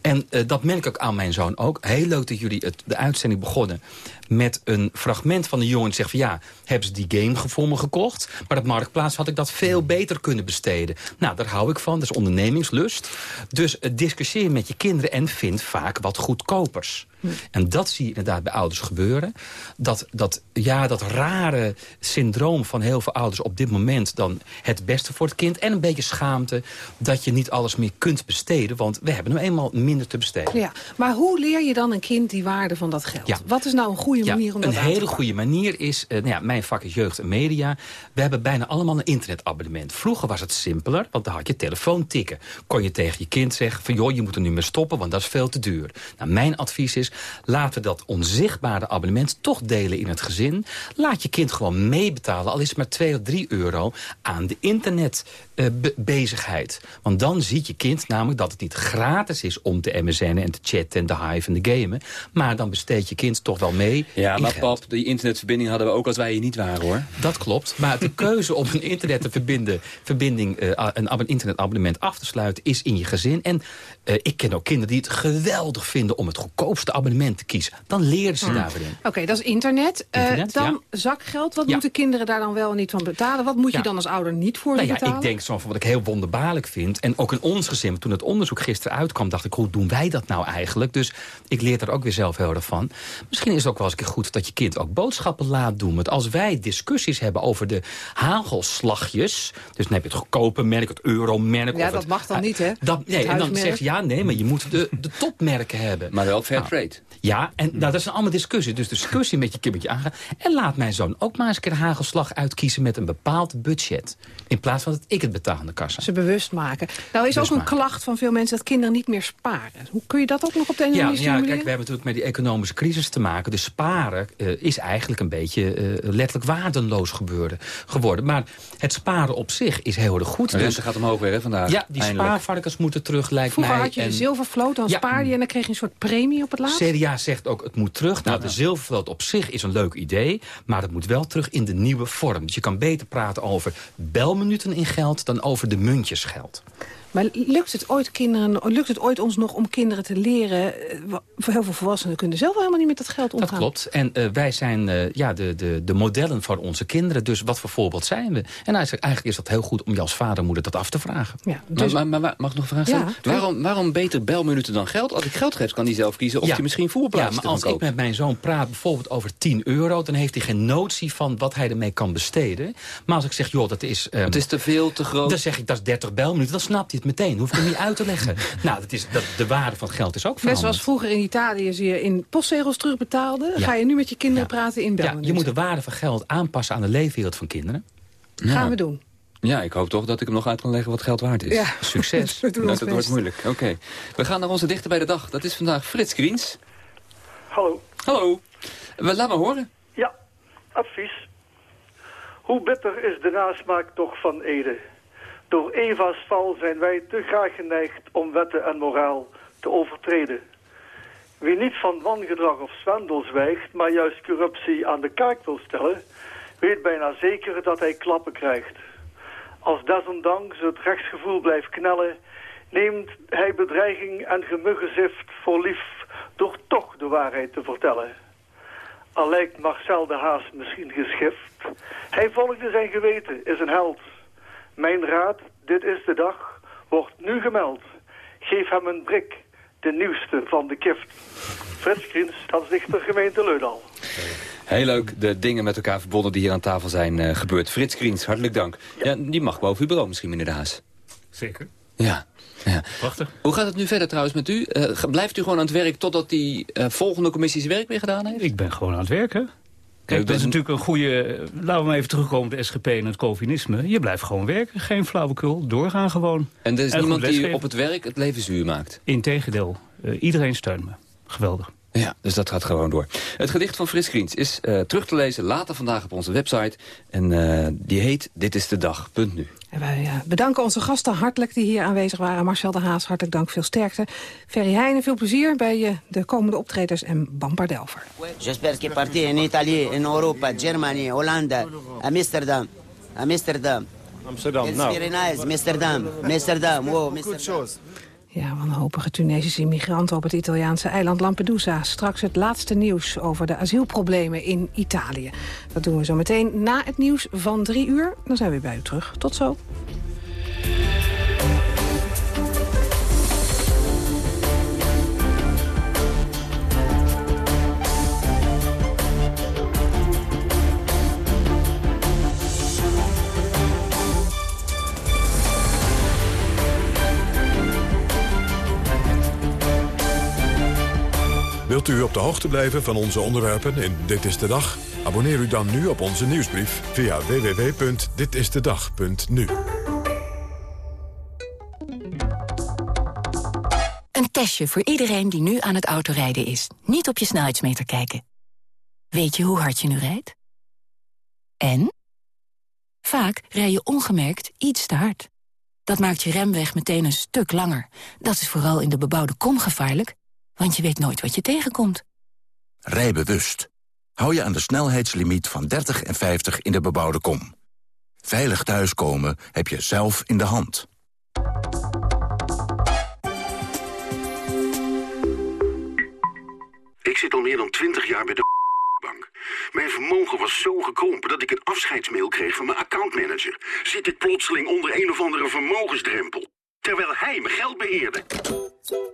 En eh, dat merk ik ook aan mijn zoon ook. Heel leuk dat jullie het, de uitzending begonnen met een fragment van een jongen die zegt van ja, hebben ze die game voor me gekocht? Maar op Marktplaats had ik dat veel beter kunnen besteden. Nou, daar hou ik van. Dat is ondernemingslust. Dus uh, discussieer met je kinderen en vind vaak wat goedkopers. En dat zie je inderdaad bij ouders gebeuren. Dat, dat, ja, dat rare syndroom van heel veel ouders op dit moment... dan het beste voor het kind en een beetje schaamte... dat je niet alles meer kunt besteden. Want we hebben hem eenmaal minder te besteden.
Ja, maar hoe leer je dan een kind die waarde van dat geld?
Ja.
Wat is nou een goede manier
ja,
om dat
een hele goede manier is... eh, nou ja, mijn vak is jeugd en media. We hebben bijna allemaal een internetabonnement. Vroeger was het simpeler, want dan had je telefoon tikken. Kon je tegen je kind zeggen van... joh, je moet er nu mee stoppen, want dat is veel te duur. Nou, mijn advies is, laten we dat onzichtbare abonnement toch delen in het gezin. Laat je kind gewoon meebetalen, al is het maar 2 of 3 euro... aan de internetbezigheid. want dan ziet je kind namelijk dat het niet gratis is... om te MSN en te chatten en te hive en te gamen. Maar dan besteedt je kind toch wel mee
Ja, maar pap, die internetverbinding hadden we ook als wij hier niet waren, hoor.
Dat klopt, maar de keuze om een internet te verbinden, verbinding, eh, een ab- internetabonnement af te sluiten is in je gezin. En eh, ik ken ook kinderen die het geweldig vinden om het goedkoopste abonnement te kiezen. Dan leren ze
Hmm.
daar weer in.
Oké, dat is internet. Eh, dan zakgeld. Wat
Ja.
moeten kinderen daar dan wel en niet van betalen? Wat moet je dan als ouder niet voor
Nou
betalen?
ik denk zo van wat ik heel wonderbaarlijk vind. En ook in ons gezin, toen het onderzoek gisteren uitkwam... dacht ik, hoe doen wij dat nou eigenlijk? Dus ik leer daar ook weer zelf heel erg van. Misschien is het ook wel eens een keer goed dat je kind ook boodschappen laat doen. Want als wij discussies hebben over de hagelslagjes... dus dan heb je het goedkope merk, het euromerk...
Ja,
of
dat
het-
mag dan niet, hè?
Dat, nee, en dan zeg je, ja, nee, maar je moet de, de topmerken hebben.
Maar wel fair
Nou,
trade.
Ja, en nou, dat zijn allemaal discussies. Dus discussie met je kindertje aangaan. En laat mijn zoon ook maar eens een keer een hagelslag uitkiezen... met een bepaald budget. In plaats van dat ik het betaal aan de kassa.
Ze bewust maken. Nou is ook een
maken.
klacht van veel mensen dat kinderen niet meer sparen. Hoe kun je dat ook nog op de een of
Ja,
manier
ja, kijk, we hebben natuurlijk met die economische crisis te maken. Dus sparen eh, is eigenlijk een beetje eh, letterlijk waardeloos gebeurde, geworden. Maar het sparen op zich is heel erg goed.
De rente gaat omhoog weer, hè, vandaag.
Ja, die
Eindelijk.
spaarvarkens moeten terug, lijkt
Vroeger
mij.
Had je de zilvervloot, dan
Ja.
je en dan kreeg je een soort premie op het laatst.
CDA zegt ook, het moet terug. Nou, de zilvervloot op zich is een leuk idee. Maar het moet wel terug in de nieuwe vorm. Dus je kan beter praten over belminuten in geld... dan over de muntjesgeld.
Maar lukt het, ooit kinderen, lukt het ooit ons nog om kinderen te leren... eh, voor heel veel volwassenen kunnen zelf wel helemaal niet met dat geld omgaan.
Dat klopt. En eh, wij zijn eh, ja, de, de, de modellen voor onze kinderen. Dus wat voor voorbeeld zijn we? En eigenlijk eigenlijk is dat heel goed om je als vader en moeder dat af te vragen.
Ja,
Maar, maar, maar, maar mag ik nog een vraag stellen?
Ja,
waarom, waarom beter belminuten dan geld? Als ik geld geef, kan hij zelf kiezen of
Ja.
hij misschien
Ja,
voerplaatsen
maar
te
als ik met mijn zoon praat bijvoorbeeld over 10 euro... dan heeft hij geen notie van wat hij ermee kan besteden. Maar als ik zeg, joh, dat is... ehm,
Het is te veel, te groot.
Dan zeg ik, dat is 30 belminuten. Dan snapt hij het meteen. Hoef ik hem niet uit te leggen. <laughs> nou, dat is, dat, de waarde van het geld is ook
Net
veranderd.
zoals vroeger in Italië ze je in postzegels terugbetaalden...
Ja.
ga je nu met je kinderen praten in
ja,
belminuten.
je moet de waarde van geld aanpassen aan de leefwereld van kinderen.
Gaan we doen.
Ja, ik hoop toch dat ik hem nog uit kan leggen wat geld waard is.
Ja. <laughs>
Succes. <laughs>
Nou, dat wordt moeilijk. Oké. We gaan naar onze dichter bij de dag. Dat is vandaag Frits Kriens.
Hallo.
Hallo. We, laat maar horen.
Ja, advies. Hoe bitter is de nasmaak toch van Ede? Door Eva's val zijn wij te graag geneigd om wetten en moraal te overtreden. Wie niet van wangedrag of zwendel zwijgt, maar juist corruptie aan de kaak wil stellen, weet bijna zeker dat hij klappen krijgt. Als desondanks het rechtsgevoel blijft knellen, neemt hij bedreiging en gemuggenzift voor lief door toch de waarheid te vertellen. Al lijkt Marcel de Haas misschien geschift. Hij volgde zijn geweten, is een held. Mijn raad, dit is de dag, wordt nu gemeld. Geef hem een brik, de nieuwste van de kift. Frits Kriens, stadsdichter gemeente Leudal.
Heel leuk, de dingen met elkaar verbonden die hier aan tafel zijn eh, gebeurd. Frits Kriens, hartelijk dank. Ja. die mag boven uw bureau misschien, meneer de Haas.
Zeker.
Ja. ja.
Prachtig.
Hoe gaat het nu verder trouwens met u? Eh, blijft u gewoon aan het werk totdat die eh, volgende commissie zijn werk weer gedaan heeft?
Ik ben gewoon aan het werken. Kijk, dat is natuurlijk een goede... eh, Laten we maar even terugkomen op de SGP en het Calvinisme. Je blijft gewoon werken, geen flauwekul, doorgaan gewoon.
En er is niemand die op het werk het leven zuur maakt?
Integendeel, eh, iedereen steunt me. Geweldig.
Ja, dus dat gaat gewoon door. Het gedicht van Frits Kriens is eh, terug te lezen later vandaag op onze website. En eh, die heet Dit is de dag. Punt nu.
En wij eh, bedanken onze gasten hartelijk die hier aanwezig waren. Marcel de Haas, hartelijk dank, veel sterkte. Ferry Heijnen, veel plezier bij de komende optredens. En Bambar Delver.
J'espère qu'il est parti in Italie, in Europa, Germany, Hollande, Amsterdam. Amsterdam.
Amsterdam,
It's
nou.
very nice, Amsterdam. Amsterdam, wow, Amsterdam.
Ja, wanhopige Tunesische immigranten op het Italiaanse eiland Lampedusa. Straks het laatste nieuws over de asielproblemen in Italië. Dat doen we zo meteen na het nieuws van drie uur. Dan zijn we bij u terug. Tot zo.
U op de hoogte blijven van onze onderwerpen in Dit is de Dag? Abonneer u dan nu op onze nieuwsbrief via www.ditistedag.nu.
Een testje voor iedereen die nu aan het autorijden is. Niet op je snelheidsmeter kijken. Weet je hoe hard je nu rijdt? En? Vaak rij je ongemerkt iets te hard. Dat maakt je remweg meteen een stuk langer. Dat is vooral in de bebouwde kom gevaarlijk, want je weet nooit wat je tegenkomt.
Rij bewust.
hou je aan de snelheidslimiet van 30 en 50 in de bebouwde kom. Veilig thuiskomen heb je zelf in de hand.
Ik zit al meer dan 20 jaar bij de bank. Mijn vermogen was zo gekrompen dat ik een afscheidsmail kreeg van mijn accountmanager. Zit ik plotseling onder een of andere vermogensdrempel. Terwijl hij mijn geld beheerde.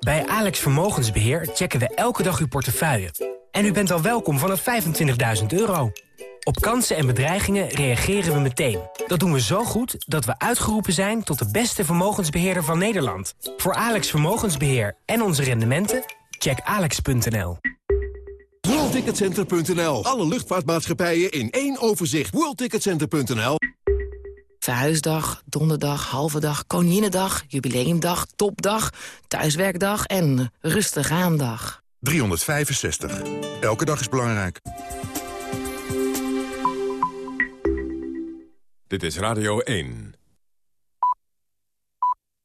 Bij Alex Vermogensbeheer checken we elke dag uw portefeuille. En u bent al welkom vanaf 25.000 euro. Op kansen en bedreigingen reageren we meteen. Dat doen we zo goed dat we uitgeroepen zijn tot de beste vermogensbeheerder van Nederland. Voor Alex Vermogensbeheer en onze rendementen, check alex.nl.
WorldTicketCenter.nl. Alle luchtvaartmaatschappijen in één overzicht. WorldTicketCenter.nl.
Verhuisdag, donderdag, halve dag, koninginnedag, jubileumdag, topdag, thuiswerkdag en rustig aandag.
365. Elke dag is belangrijk.
Dit is Radio 1.